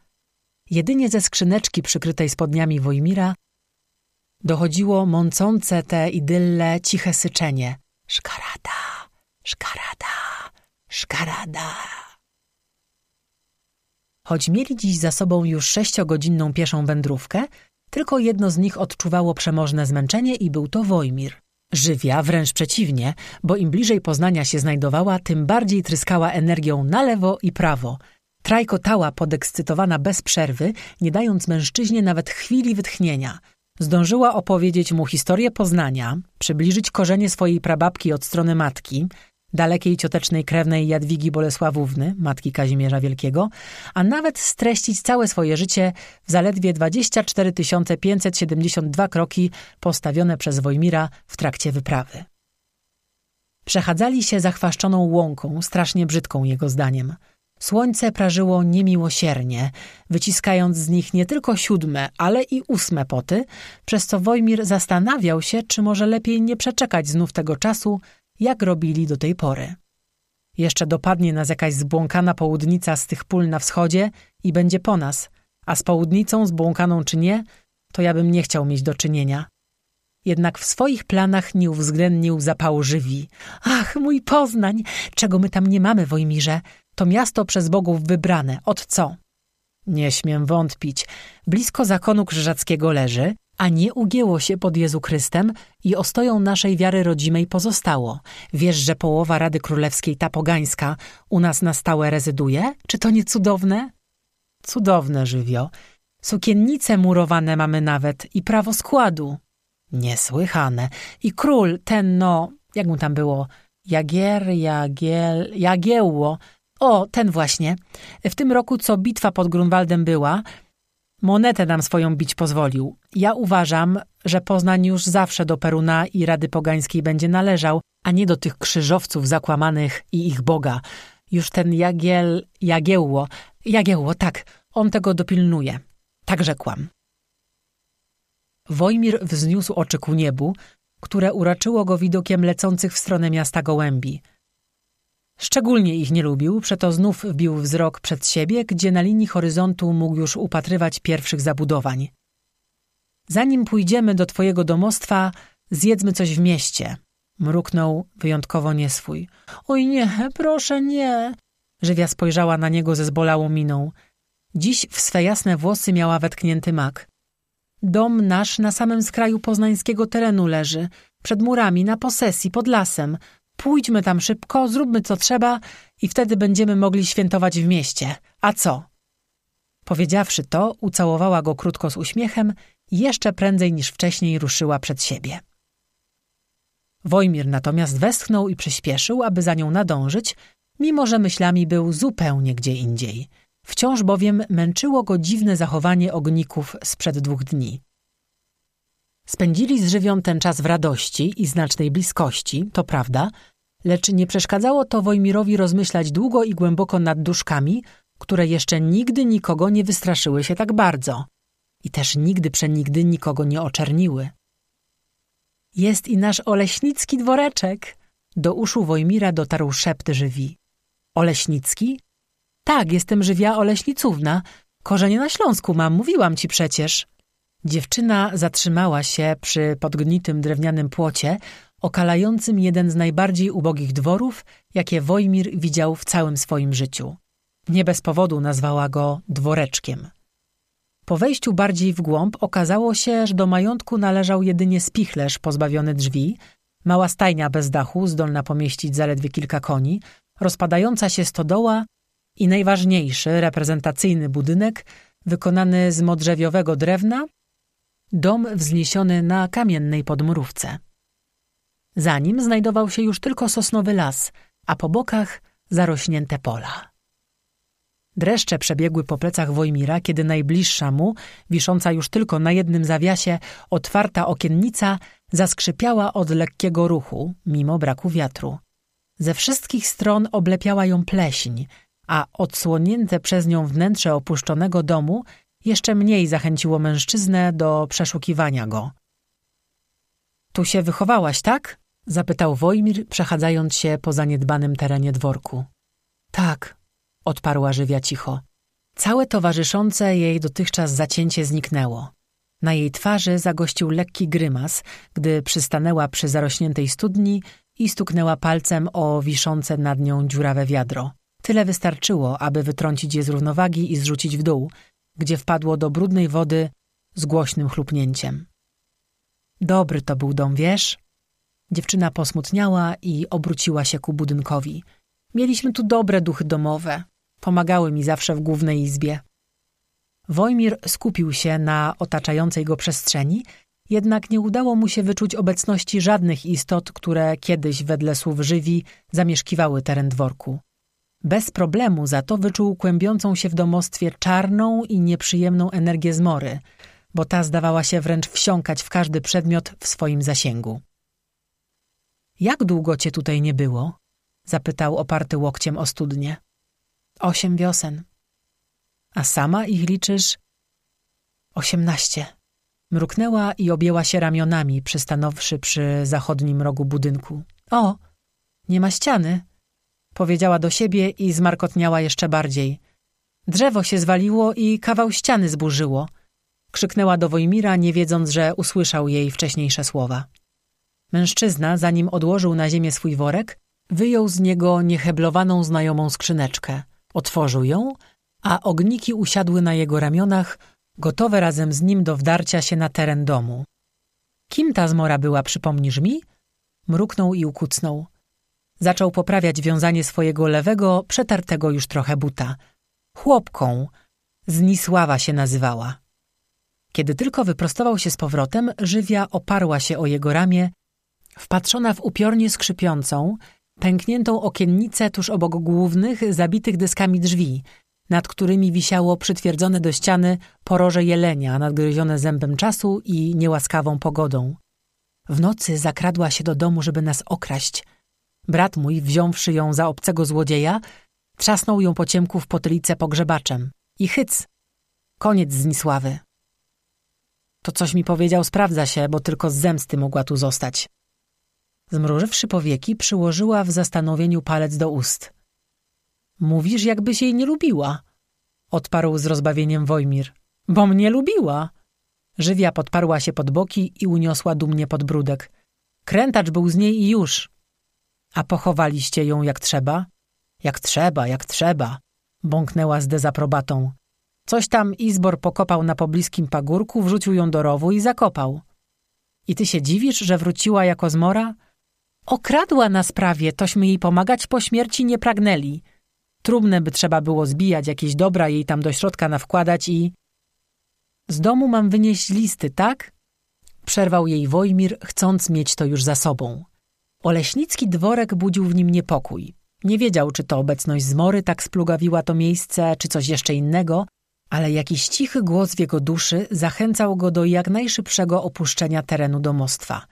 Jedynie ze skrzyneczki przykrytej spodniami Wojmira dochodziło mącące te idylle ciche syczenie. Szkarada, szkarada, szkarada. Choć mieli dziś za sobą już sześciogodzinną pieszą wędrówkę, tylko jedno z nich odczuwało przemożne zmęczenie i był to Wojmir. Żywia wręcz przeciwnie, bo im bliżej Poznania się znajdowała, tym bardziej tryskała energią na lewo i prawo. Trajkotała podekscytowana bez przerwy, nie dając mężczyźnie nawet chwili wytchnienia. Zdążyła opowiedzieć mu historię Poznania, przybliżyć korzenie swojej prababki od strony matki, dalekiej ciotecznej krewnej Jadwigi Bolesławówny, matki Kazimierza Wielkiego, a nawet streścić całe swoje życie w zaledwie 24 572 kroki postawione przez Wojmira w trakcie wyprawy. Przechadzali się zachwaszczoną łąką, strasznie brzydką jego zdaniem. Słońce prażyło niemiłosiernie, wyciskając z nich nie tylko siódme, ale i ósme poty, przez co Wojmir zastanawiał się, czy może lepiej nie przeczekać znów tego czasu, jak robili do tej pory. Jeszcze dopadnie nas jakaś zbłąkana południca z tych pól na wschodzie i będzie po nas, a z południcą zbłąkaną czy nie, to ja bym nie chciał mieć do czynienia. jednak w swoich planach nie uwzględnił zapału żywi. Ach, mój Poznań! Czego my tam nie mamy, Wojmirze? To miasto przez bogów wybrane. Od co? Nie śmiem wątpić. Blisko zakonu krzyżackiego leży, a nie ugięło się pod Jezu Chrystem i ostoją naszej wiary rodzimej pozostało. Wiesz, że połowa Rady Królewskiej, ta pogańska, u nas na stałe rezyduje? Czy to nie cudowne? Cudowne, żywio. Sukiennice murowane mamy nawet i prawo składu. Niesłychane. I król, ten no, jak mu tam było, Jagier, Jagiel, Jagiełło. O, ten właśnie. W tym roku, co bitwa pod Grunwaldem była, monetę nam swoją bić pozwolił. Ja uważam, że Poznań już zawsze do Peruna i Rady Pogańskiej będzie należał, a nie do tych krzyżowców zakłamanych i ich Boga. Już ten Jagiel, Jagiełło, Jagiełło, tak, on tego dopilnuje. Tak rzekłam. Wojmir wzniósł oczy ku niebu, które uraczyło go widokiem lecących w stronę miasta gołębi. Szczególnie ich nie lubił, przeto znów wbił wzrok przed siebie, gdzie na linii horyzontu mógł już upatrywać pierwszych zabudowań. Zanim pójdziemy do twojego domostwa, zjedzmy coś w mieście. Mruknął wyjątkowo nieswój. Oj nie, proszę nie. Żywia spojrzała na niego ze zbolałą miną. Dziś w swe jasne włosy miała wetknięty mak. Dom nasz na samym skraju poznańskiego terenu leży, przed murami, na posesji, pod lasem. Pójdźmy tam szybko, zróbmy co trzeba i wtedy będziemy mogli świętować w mieście. A co? Powiedziawszy to, ucałowała go krótko z uśmiechem i jeszcze prędzej niż wcześniej ruszyła przed siebie. Wojmir natomiast westchnął i przyspieszył, aby za nią nadążyć, mimo że myślami był zupełnie gdzie indziej – Wciąż bowiem męczyło go dziwne zachowanie ogników sprzed dwóch dni. Spędzili z żywią ten czas w radości i znacznej bliskości, to prawda, lecz nie przeszkadzało to Wojmirowi rozmyślać długo i głęboko nad duszkami, które jeszcze nigdy nikogo nie wystraszyły się tak bardzo i też nigdy przenigdy nikogo nie oczerniły. Jest i nasz oleśnicki dworeczek. Do uszu Wojmira dotarł szept żywi. Oleśnicki? Tak, jestem żywia Oleśnicówna. Korzenie na Śląsku mam, mówiłam ci przecież. Dziewczyna zatrzymała się przy podgnitym drewnianym płocie, okalającym jeden z najbardziej ubogich dworów, jakie Wojmir widział w całym swoim życiu. Nie bez powodu nazwała go dworeczkiem. Po wejściu bardziej w głąb okazało się, że do majątku należał jedynie spichlerz pozbawiony drzwi, mała stajnia bez dachu, zdolna pomieścić zaledwie kilka koni, rozpadająca się stodoła i najważniejszy, reprezentacyjny budynek, wykonany z modrzewiowego drewna, dom wzniesiony na kamiennej podmurówce. Za nim znajdował się już tylko sosnowy las, a po bokach zarośnięte pola. Dreszcze przebiegły po plecach Wojmira, kiedy najbliższa mu, wisząca już tylko na jednym zawiasie, otwarta okiennica zaskrzypiała od lekkiego ruchu, mimo braku wiatru. Ze wszystkich stron oblepiała ją pleśń, a odsłonięte przez nią wnętrze opuszczonego domu jeszcze mniej zachęciło mężczyznę do przeszukiwania go. Tu się wychowałaś, tak? Zapytał Wojmir, przechadzając się po zaniedbanym terenie dworku. Tak, odparła żywia cicho. Całe towarzyszące jej dotychczas zacięcie zniknęło. Na jej twarzy zagościł lekki grymas, gdy przystanęła przy zarośniętej studni i stuknęła palcem o wiszące nad nią dziurawe wiadro. Tyle wystarczyło, aby wytrącić je z równowagi i zrzucić w dół, gdzie wpadło do brudnej wody z głośnym chlupnięciem. Dobry to był dom, wiesz? Dziewczyna posmutniała i obróciła się ku budynkowi. Mieliśmy tu dobre duchy domowe. Pomagały mi zawsze w głównej izbie. Wojmir skupił się na otaczającej go przestrzeni, jednak nie udało mu się wyczuć obecności żadnych istot, które kiedyś wedle słów żywi zamieszkiwały teren dworku. Bez problemu za to wyczuł kłębiącą się w domostwie czarną i nieprzyjemną energię zmory, bo ta zdawała się wręcz wsiąkać w każdy przedmiot w swoim zasięgu. Jak długo cię tutaj nie było? zapytał oparty łokciem o studnie. Osiem wiosen. A sama ich liczysz? Osiemnaście. Mruknęła i objęła się ramionami, przystanowszy przy zachodnim rogu budynku. O, nie ma ściany, Powiedziała do siebie i zmarkotniała jeszcze bardziej. Drzewo się zwaliło i kawał ściany zburzyło. krzyknęła do Wojmira, nie wiedząc, że usłyszał jej wcześniejsze słowa. Mężczyzna, zanim odłożył na ziemię swój worek, wyjął z niego nieheblowaną znajomą skrzyneczkę. Otworzył ją, a ogniki usiadły na jego ramionach, gotowe razem z nim do wdarcia się na teren domu. Kim ta zmora była, przypomnisz mi? Mruknął i ukucnął. Zaczął poprawiać wiązanie swojego lewego, przetartego już trochę buta. Chłopką. Znisława się nazywała. Kiedy tylko wyprostował się z powrotem, żywia oparła się o jego ramię, wpatrzona w upiornie skrzypiącą, pękniętą okiennicę tuż obok głównych, zabitych deskami drzwi, nad którymi wisiało przytwierdzone do ściany poroże jelenia, nadgryzione zębem czasu i niełaskawą pogodą. W nocy zakradła się do domu, żeby nas okraść. Brat mój, wziąwszy ją za obcego złodzieja, trzasnął ją po ciemku w potylicę pogrzebaczem. I hyc! Koniec Znisławy. To coś mi powiedział, sprawdza się, bo tylko z zemsty mogła tu zostać. Zmrużywszy powieki, przyłożyła w zastanowieniu palec do ust. Mówisz, jakbyś jej nie lubiła, odparł z rozbawieniem Wojmir. Bo mnie lubiła. Żywia podparła się pod boki i uniosła dumnie podbródek. Krętacz był z niej i już. A pochowaliście ją jak trzeba? Jak trzeba, jak trzeba, bąknęła z dezaprobatą. Coś tam Izbor pokopał na pobliskim pagórku, wrzucił ją do rowu i zakopał. I ty się dziwisz, że wróciła jako zmora? Okradła nas prawie, tośmy jej pomagać po śmierci nie pragnęli. Trumnę by trzeba było zbijać, jakieś dobra jej tam do środka nawkładać i... Z domu mam wynieść listy, tak? Przerwał jej Wojmir, chcąc mieć to już za sobą. Oleśnicki dworek budził w nim niepokój. Nie wiedział, czy to obecność zmory tak splugawiła to miejsce, czy coś jeszcze innego, ale jakiś cichy głos w jego duszy zachęcał go do jak najszybszego opuszczenia terenu domostwa –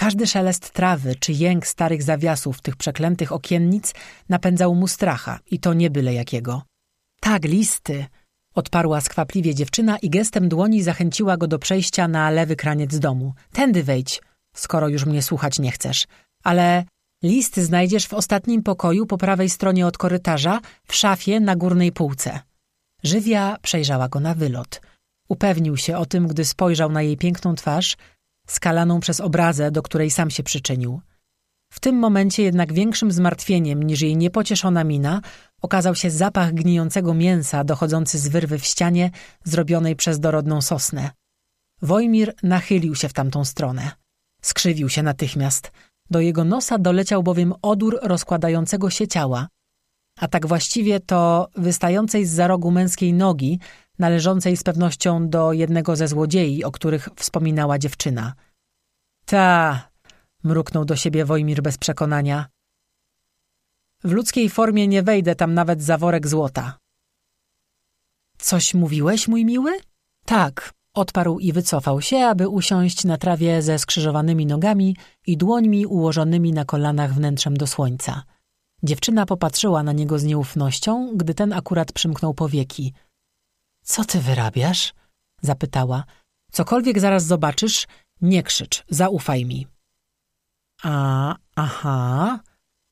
każdy szelest trawy czy jęk starych zawiasów tych przeklętych okiennic napędzał mu stracha i to nie byle jakiego. Tak, listy! Odparła skwapliwie dziewczyna i gestem dłoni zachęciła go do przejścia na lewy kraniec domu. Tędy wejdź, skoro już mnie słuchać nie chcesz. Ale list znajdziesz w ostatnim pokoju po prawej stronie od korytarza, w szafie na górnej półce. Żywia przejrzała go na wylot. Upewnił się o tym, gdy spojrzał na jej piękną twarz, skalaną przez obrazę, do której sam się przyczynił. W tym momencie jednak większym zmartwieniem niż jej niepocieszona mina okazał się zapach gnijącego mięsa dochodzący z wyrwy w ścianie zrobionej przez dorodną sosnę. Wojmir nachylił się w tamtą stronę. Skrzywił się natychmiast. Do jego nosa doleciał bowiem odór rozkładającego się ciała, a tak właściwie to wystającej z za rogu męskiej nogi, należącej z pewnością do jednego ze złodziei, o których wspominała dziewczyna. Ta, mruknął do siebie Wojmir bez przekonania. W ludzkiej formie nie wejdę tam nawet za worek złota. Coś mówiłeś, mój miły? Tak, odparł i wycofał się, aby usiąść na trawie ze skrzyżowanymi nogami i dłońmi ułożonymi na kolanach wnętrzem do słońca. Dziewczyna popatrzyła na niego z nieufnością, gdy ten akurat przymknął powieki – co ty wyrabiasz? Zapytała. Cokolwiek zaraz zobaczysz, nie krzycz, zaufaj mi. A, aha.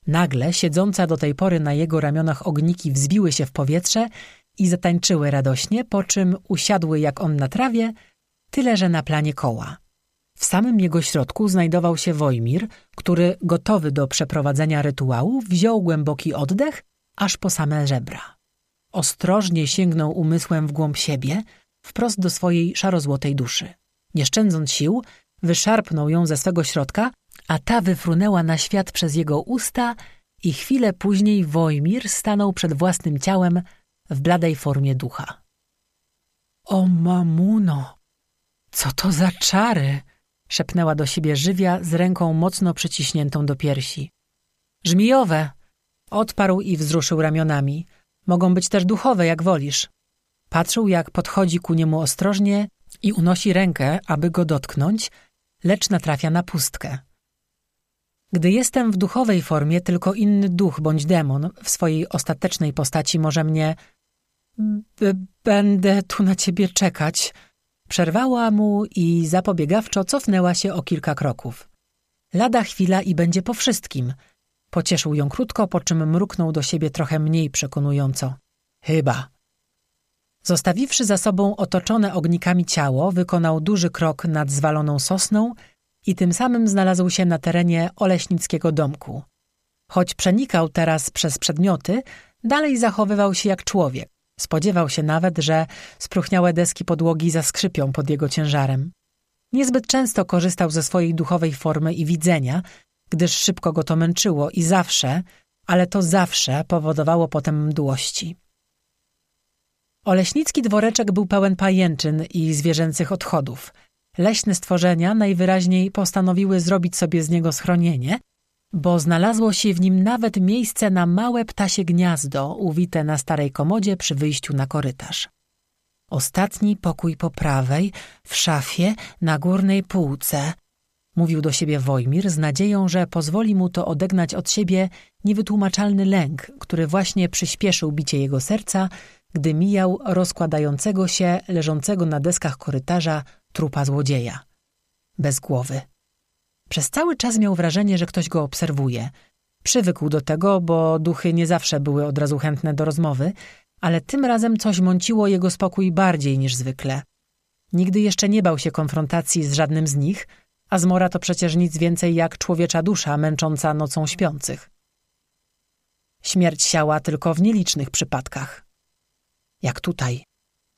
Nagle siedząca do tej pory na jego ramionach ogniki wzbiły się w powietrze i zatańczyły radośnie, po czym usiadły jak on na trawie, tyle że na planie koła. W samym jego środku znajdował się Wojmir, który, gotowy do przeprowadzenia rytuału, wziął głęboki oddech, aż po same żebra. Ostrożnie sięgnął umysłem w głąb siebie, wprost do swojej szarozłotej duszy. Nie szczędząc sił, wyszarpnął ją ze swego środka, a ta wyfrunęła na świat przez jego usta i chwilę później Wojmir stanął przed własnym ciałem w bladej formie ducha. O mamuno, co to za czary! szepnęła do siebie żywia z ręką mocno przyciśniętą do piersi. Żmijowe! Odparł i wzruszył ramionami. Mogą być też duchowe, jak wolisz. Patrzył, jak podchodzi ku niemu ostrożnie i unosi rękę, aby go dotknąć, lecz natrafia na pustkę. Gdy jestem w duchowej formie, tylko inny duch bądź demon w swojej ostatecznej postaci może mnie... będę tu na ciebie czekać. Przerwała mu i zapobiegawczo cofnęła się o kilka kroków. Lada chwila i będzie po wszystkim – Pocieszył ją krótko, po czym mruknął do siebie trochę mniej przekonująco. Chyba. Zostawiwszy za sobą otoczone ognikami ciało, wykonał duży krok nad zwaloną sosną i tym samym znalazł się na terenie oleśnickiego domku. Choć przenikał teraz przez przedmioty, dalej zachowywał się jak człowiek. Spodziewał się nawet, że spróchniałe deski podłogi zaskrzypią pod jego ciężarem. Niezbyt często korzystał ze swojej duchowej formy i widzenia, gdyż szybko go to męczyło i zawsze, ale to zawsze powodowało potem mdłości. Oleśnicki dworeczek był pełen pajęczyn i zwierzęcych odchodów. Leśne stworzenia najwyraźniej postanowiły zrobić sobie z niego schronienie, bo znalazło się w nim nawet miejsce na małe ptasie gniazdo uwite na starej komodzie przy wyjściu na korytarz. Ostatni pokój po prawej, w szafie, na górnej półce. Mówił do siebie Wojmir z nadzieją, że pozwoli mu to odegnać od siebie niewytłumaczalny lęk, który właśnie przyspieszył bicie jego serca, gdy mijał rozkładającego się, leżącego na deskach korytarza trupa złodzieja. Bez głowy. Przez cały czas miał wrażenie, że ktoś go obserwuje. Przywykł do tego, bo duchy nie zawsze były od razu chętne do rozmowy, ale tym razem coś mąciło jego spokój bardziej niż zwykle. Nigdy jeszcze nie bał się konfrontacji z żadnym z nich, a zmora to przecież nic więcej jak człowiecza dusza męcząca nocą śpiących. Śmierć siała tylko w nielicznych przypadkach. Jak tutaj,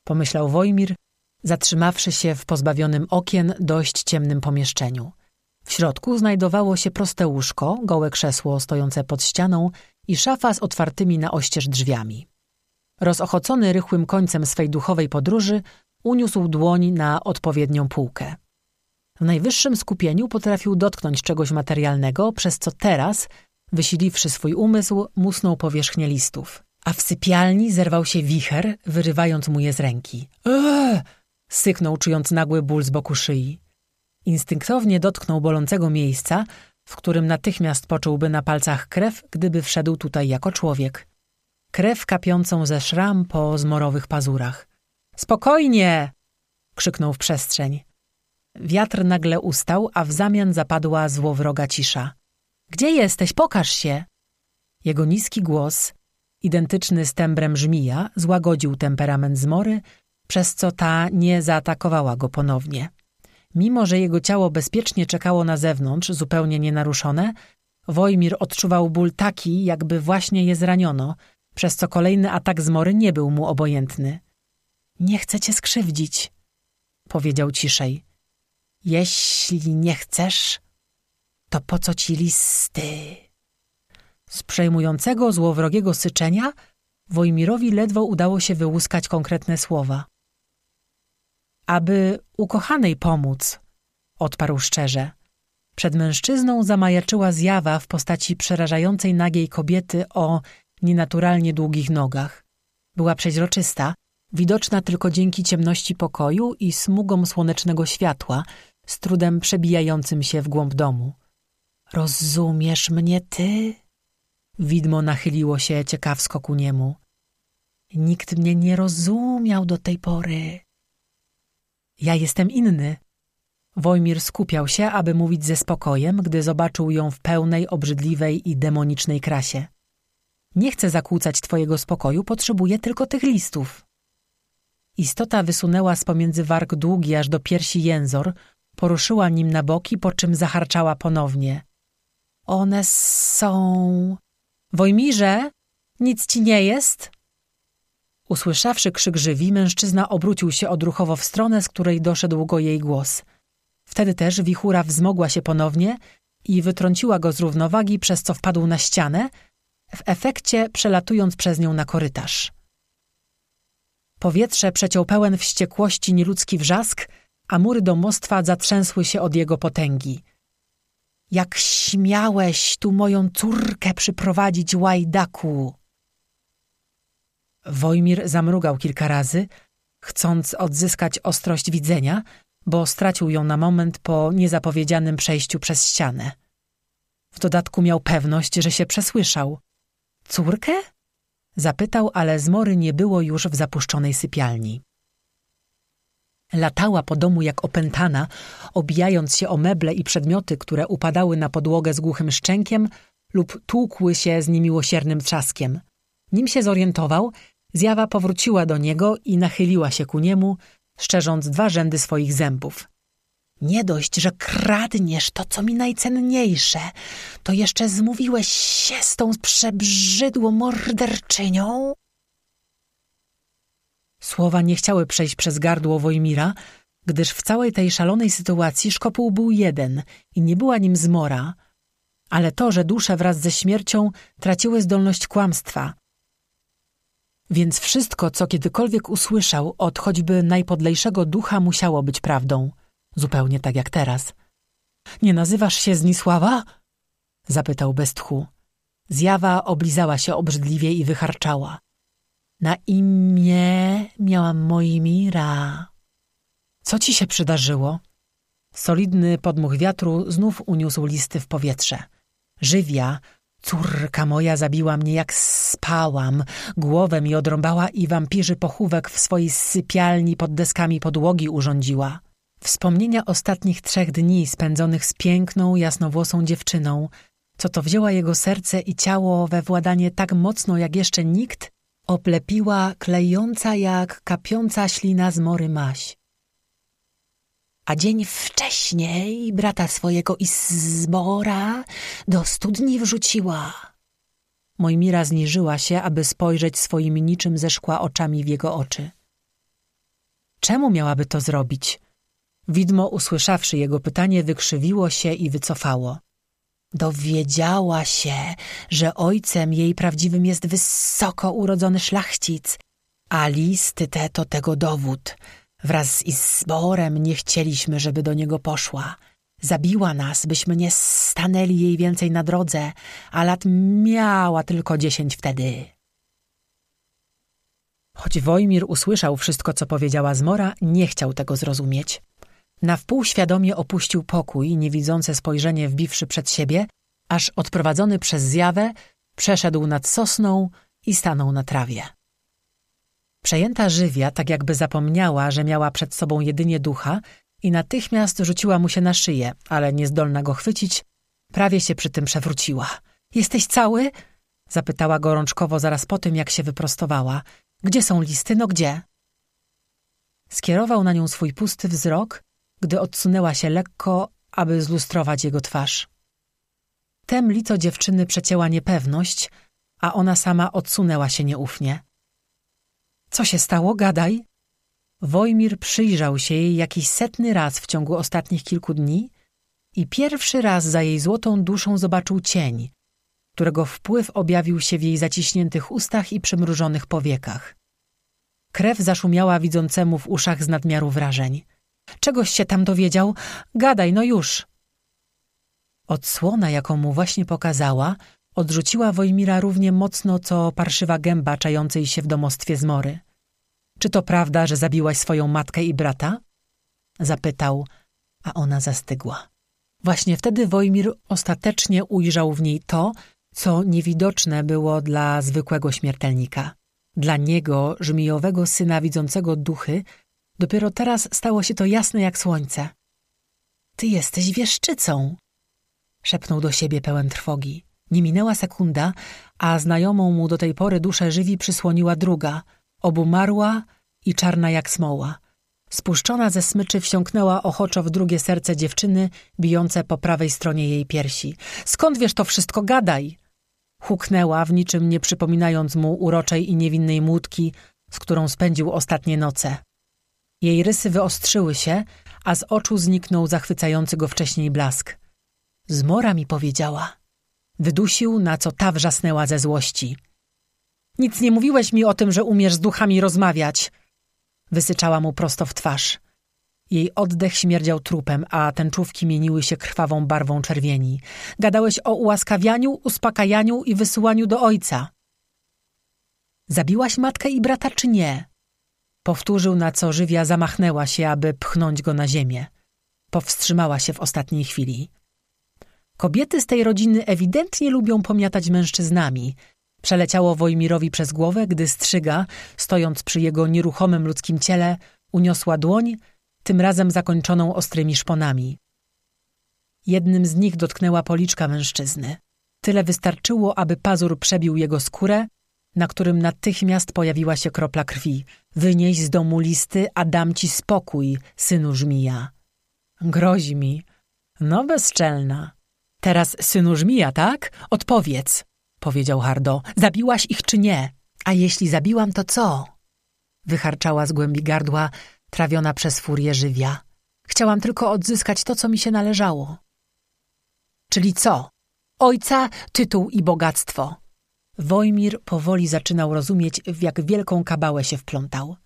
pomyślał Wojmir, zatrzymawszy się w pozbawionym okien dość ciemnym pomieszczeniu. W środku znajdowało się proste łóżko, gołe krzesło stojące pod ścianą i szafa z otwartymi na oścież drzwiami. Rozochocony rychłym końcem swej duchowej podróży, uniósł dłoń na odpowiednią półkę. W najwyższym skupieniu potrafił dotknąć czegoś materialnego, przez co teraz, wysiliwszy swój umysł, musnął powierzchnię listów. A w sypialni zerwał się wicher, wyrywając mu je z ręki. Eee! syknął, czując nagły ból z boku szyi. Instynktownie dotknął bolącego miejsca, w którym natychmiast poczułby na palcach krew, gdyby wszedł tutaj jako człowiek. Krew kapiącą ze szram po zmorowych pazurach. Spokojnie! krzyknął w przestrzeń. Wiatr nagle ustał, a w zamian zapadła złowroga cisza. Gdzie jesteś? Pokaż się! Jego niski głos, identyczny z tembrem żmija, złagodził temperament zmory, przez co ta nie zaatakowała go ponownie. Mimo, że jego ciało bezpiecznie czekało na zewnątrz, zupełnie nienaruszone, Wojmir odczuwał ból taki, jakby właśnie je zraniono, przez co kolejny atak zmory nie był mu obojętny. Nie chcę cię skrzywdzić, powiedział ciszej. Jeśli nie chcesz, to po co ci listy? Z przejmującego, złowrogiego syczenia Wojmirowi ledwo udało się wyłuskać konkretne słowa. Aby ukochanej pomóc, odparł szczerze. Przed mężczyzną zamajaczyła zjawa w postaci przerażającej nagiej kobiety o nienaturalnie długich nogach. Była przeźroczysta, widoczna tylko dzięki ciemności pokoju i smugom słonecznego światła, z trudem przebijającym się w głąb domu. Rozumiesz mnie ty? Widmo nachyliło się ciekawsko ku niemu. Nikt mnie nie rozumiał do tej pory. Ja jestem inny. Wojmir skupiał się, aby mówić ze spokojem, gdy zobaczył ją w pełnej, obrzydliwej i demonicznej krasie. Nie chcę zakłócać twojego spokoju, potrzebuję tylko tych listów. Istota wysunęła z pomiędzy warg długi aż do piersi jęzor, poruszyła nim na boki, po czym zaharczała ponownie. One są... Wojmirze, nic ci nie jest? Usłyszawszy krzyk żywi, mężczyzna obrócił się odruchowo w stronę, z której doszedł go jej głos. Wtedy też wichura wzmogła się ponownie i wytrąciła go z równowagi, przez co wpadł na ścianę, w efekcie przelatując przez nią na korytarz. Powietrze przeciął pełen wściekłości nieludzki wrzask, a mury domostwa zatrzęsły się od jego potęgi. Jak śmiałeś tu moją córkę przyprowadzić, łajdaku! Wojmir zamrugał kilka razy, chcąc odzyskać ostrość widzenia, bo stracił ją na moment po niezapowiedzianym przejściu przez ścianę. W dodatku miał pewność, że się przesłyszał. Córkę? Zapytał, ale zmory nie było już w zapuszczonej sypialni. Latała po domu jak opętana, obijając się o meble i przedmioty, które upadały na podłogę z głuchym szczękiem lub tłukły się z niemiłosiernym trzaskiem. Nim się zorientował, Zjawa powróciła do niego i nachyliła się ku niemu, szczerząc dwa rzędy swoich zębów. Nie dość, że kradniesz to, co mi najcenniejsze, to jeszcze zmówiłeś się z tą przebrzydłą morderczynią? Słowa nie chciały przejść przez gardło Wojmira, gdyż w całej tej szalonej sytuacji szkopuł był jeden i nie była nim zmora, ale to, że dusze wraz ze śmiercią traciły zdolność kłamstwa. Więc wszystko, co kiedykolwiek usłyszał od choćby najpodlejszego ducha, musiało być prawdą, zupełnie tak jak teraz. Nie nazywasz się Znisława? zapytał bez tchu. Zjawa oblizała się obrzydliwie i wycharczała. Na imię miałam Mojmira. Co ci się przydarzyło? Solidny podmuch wiatru znów uniósł listy w powietrze. Żywia, córka moja zabiła mnie jak spałam, głowę mi odrąbała i wampirzy pochówek w swojej sypialni pod deskami podłogi urządziła. Wspomnienia ostatnich trzech dni spędzonych z piękną, jasnowłosą dziewczyną, co to wzięła jego serce i ciało we władanie tak mocno jak jeszcze nikt, oplepiła klejąca jak kapiąca ślina z mory maś a dzień wcześniej brata swojego Izbora do studni wrzuciła. Mojmira zniżyła się, aby spojrzeć swoimi niczym ze szkła oczami w jego oczy. Czemu miałaby to zrobić? Widmo, usłyszawszy jego pytanie, wykrzywiło się i wycofało. Dowiedziała się, że ojcem jej prawdziwym jest wysoko urodzony szlachcic, a listy te to tego dowód – Wraz z Izborem nie chcieliśmy, żeby do niego poszła. Zabiła nas, byśmy nie stanęli jej więcej na drodze, a lat miała tylko dziesięć wtedy. Choć Wojmir usłyszał wszystko, co powiedziała Zmora, nie chciał tego zrozumieć. Na wpół świadomie opuścił pokój, niewidzące spojrzenie wbiwszy przed siebie, aż odprowadzony przez zjawę przeszedł nad sosną i stanął na trawie. Przejęta żywia, tak jakby zapomniała, że miała przed sobą jedynie ducha i natychmiast rzuciła mu się na szyję, ale niezdolna go chwycić, prawie się przy tym przewróciła. – Jesteś cały? – zapytała gorączkowo zaraz po tym, jak się wyprostowała. – Gdzie są listy? No gdzie? Skierował na nią swój pusty wzrok, gdy odsunęła się lekko, aby zlustrować jego twarz. Tem lico dziewczyny przecięła niepewność, a ona sama odsunęła się nieufnie. Co się stało? Gadaj. Wojmir przyjrzał się jej jakiś setny raz w ciągu ostatnich kilku dni i pierwszy raz za jej złotą duszą zobaczył cień, którego wpływ objawił się w jej zaciśniętych ustach i przymrużonych powiekach. Krew zaszumiała widzącemu w uszach z nadmiaru wrażeń. Czegoś się tam dowiedział? Gadaj, no już! Odsłona, jaką mu właśnie pokazała, Odrzuciła Wojmira równie mocno, co parszywa gęba czającej się w domostwie zmory. Czy to prawda, że zabiłaś swoją matkę i brata? Zapytał, a ona zastygła. Właśnie wtedy Wojmir ostatecznie ujrzał w niej to, co niewidoczne było dla zwykłego śmiertelnika. Dla niego, żmijowego syna widzącego duchy, dopiero teraz stało się to jasne jak słońce. Ty jesteś wieszczycą, szepnął do siebie pełen trwogi. Nie minęła sekunda, a znajomą mu do tej pory duszę żywi przysłoniła druga, obumarła i czarna jak smoła. Spuszczona ze smyczy wsiąknęła ochoczo w drugie serce dziewczyny, bijące po prawej stronie jej piersi. Skąd wiesz to wszystko? Gadaj! Huknęła, w niczym nie przypominając mu uroczej i niewinnej młódki, z którą spędził ostatnie noce. Jej rysy wyostrzyły się, a z oczu zniknął zachwycający go wcześniej blask. Zmora mi powiedziała – Wydusił, na co ta wrzasnęła ze złości. Nic nie mówiłeś mi o tym, że umiesz z duchami rozmawiać. Wysyczała mu prosto w twarz. Jej oddech śmierdział trupem, a tęczówki mieniły się krwawą barwą czerwieni. Gadałeś o ułaskawianiu, uspokajaniu i wysyłaniu do ojca. Zabiłaś matkę i brata, czy nie? Powtórzył, na co żywia zamachnęła się, aby pchnąć go na ziemię. Powstrzymała się w ostatniej chwili. Kobiety z tej rodziny ewidentnie lubią pomiatać mężczyznami. Przeleciało Wojmirowi przez głowę, gdy strzyga, stojąc przy jego nieruchomym ludzkim ciele, uniosła dłoń, tym razem zakończoną ostrymi szponami. Jednym z nich dotknęła policzka mężczyzny. Tyle wystarczyło, aby pazur przebił jego skórę, na którym natychmiast pojawiła się kropla krwi. Wynieś z domu listy, a dam ci spokój, synu żmija. Grozi mi. No bezczelna. Teraz, synu żmija, tak? Odpowiedz, powiedział Hardo. Zabiłaś ich czy nie? A jeśli zabiłam, to co? Wycharczała z głębi gardła, trawiona przez furię żywia. Chciałam tylko odzyskać to, co mi się należało. Czyli co? Ojca, tytuł i bogactwo. Wojmir powoli zaczynał rozumieć, w jak wielką kabałę się wplątał.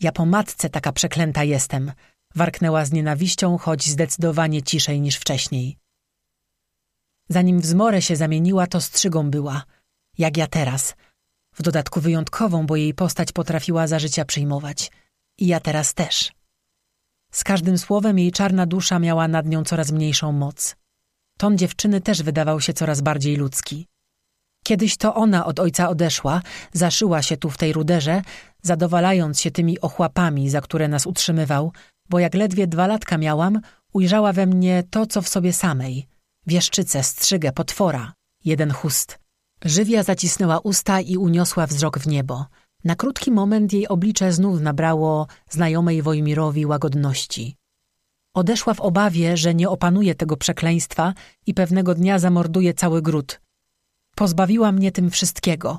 Ja po matce taka przeklęta jestem, warknęła z nienawiścią, choć zdecydowanie ciszej niż wcześniej. Zanim w zmorę się zamieniła, to strzygą była, jak ja teraz. W dodatku wyjątkową, bo jej postać potrafiła za życia przyjmować. I ja teraz też. Z każdym słowem jej czarna dusza miała nad nią coraz mniejszą moc. Ton dziewczyny też wydawał się coraz bardziej ludzki. Kiedyś to ona od ojca odeszła, zaszyła się tu w tej ruderze, zadowalając się tymi ochłapami, za które nas utrzymywał, bo jak ledwie dwa latka miałam, ujrzała we mnie to, co w sobie samej. Wieszczycę, strzygę, potwora. Jeden chust. Żywia zacisnęła usta i uniosła wzrok w niebo. Na krótki moment jej oblicze znów nabrało znajomej Wojmirowi łagodności. Odeszła w obawie, że nie opanuje tego przekleństwa i pewnego dnia zamorduje cały gród. Pozbawiła mnie tym wszystkiego.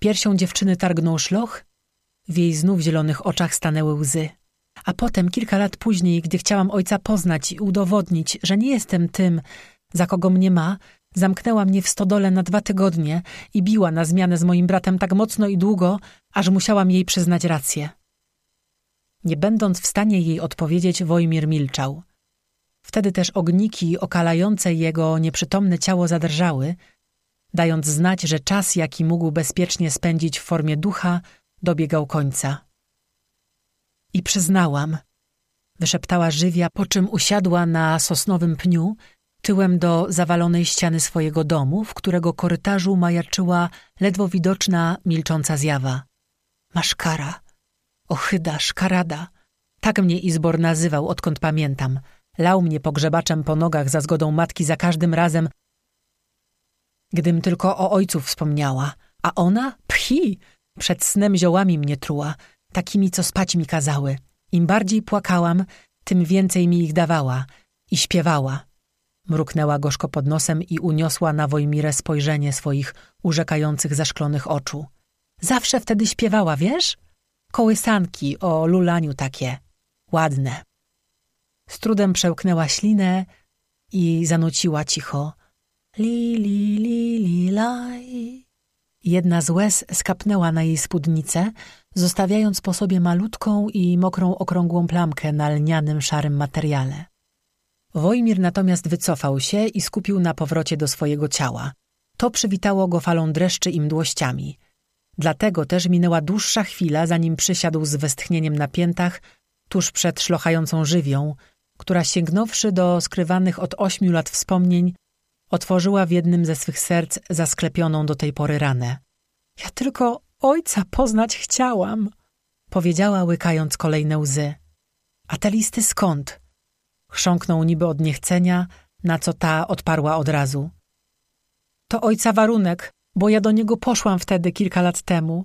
Piersią dziewczyny targnął szloch, w jej znów zielonych oczach stanęły łzy. A potem, kilka lat później, gdy chciałam ojca poznać i udowodnić, że nie jestem tym, za kogo mnie ma, zamknęła mnie w stodole na dwa tygodnie i biła na zmianę z moim bratem tak mocno i długo, aż musiałam jej przyznać rację. Nie będąc w stanie jej odpowiedzieć, Wojmir milczał. Wtedy też ogniki okalające jego nieprzytomne ciało zadrżały, dając znać, że czas, jaki mógł bezpiecznie spędzić w formie ducha, dobiegał końca. I przyznałam, wyszeptała żywia, po czym usiadła na sosnowym pniu, tyłem do zawalonej ściany swojego domu, w którego korytarzu majaczyła ledwo widoczna, milcząca zjawa. Maszkara, ochyda, szkarada. Tak mnie Izbor nazywał, odkąd pamiętam. Lał mnie pogrzebaczem po nogach za zgodą matki za każdym razem, gdym tylko o ojcu wspomniała. A ona? Pchi! Przed snem ziołami mnie truła, takimi, co spać mi kazały. Im bardziej płakałam, tym więcej mi ich dawała i śpiewała. Mruknęła gorzko pod nosem i uniosła na Wojmirę spojrzenie swoich urzekających zaszklonych oczu. Zawsze wtedy śpiewała, wiesz? Kołysanki o lulaniu takie. Ładne. Z trudem przełknęła ślinę i zanuciła cicho. Li, li, li, li, laj. Jedna z łez skapnęła na jej spódnicę, zostawiając po sobie malutką i mokrą okrągłą plamkę na lnianym szarym materiale. Wojmir natomiast wycofał się i skupił na powrocie do swojego ciała. To przywitało go falą dreszczy i mdłościami. Dlatego też minęła dłuższa chwila, zanim przysiadł z westchnieniem na piętach, tuż przed szlochającą żywią, która sięgnąwszy do skrywanych od ośmiu lat wspomnień, otworzyła w jednym ze swych serc zasklepioną do tej pory ranę. Ja tylko ojca poznać chciałam, powiedziała łykając kolejne łzy. A te listy skąd? Chrząknął niby od niechcenia, na co ta odparła od razu. To ojca warunek, bo ja do niego poszłam wtedy kilka lat temu.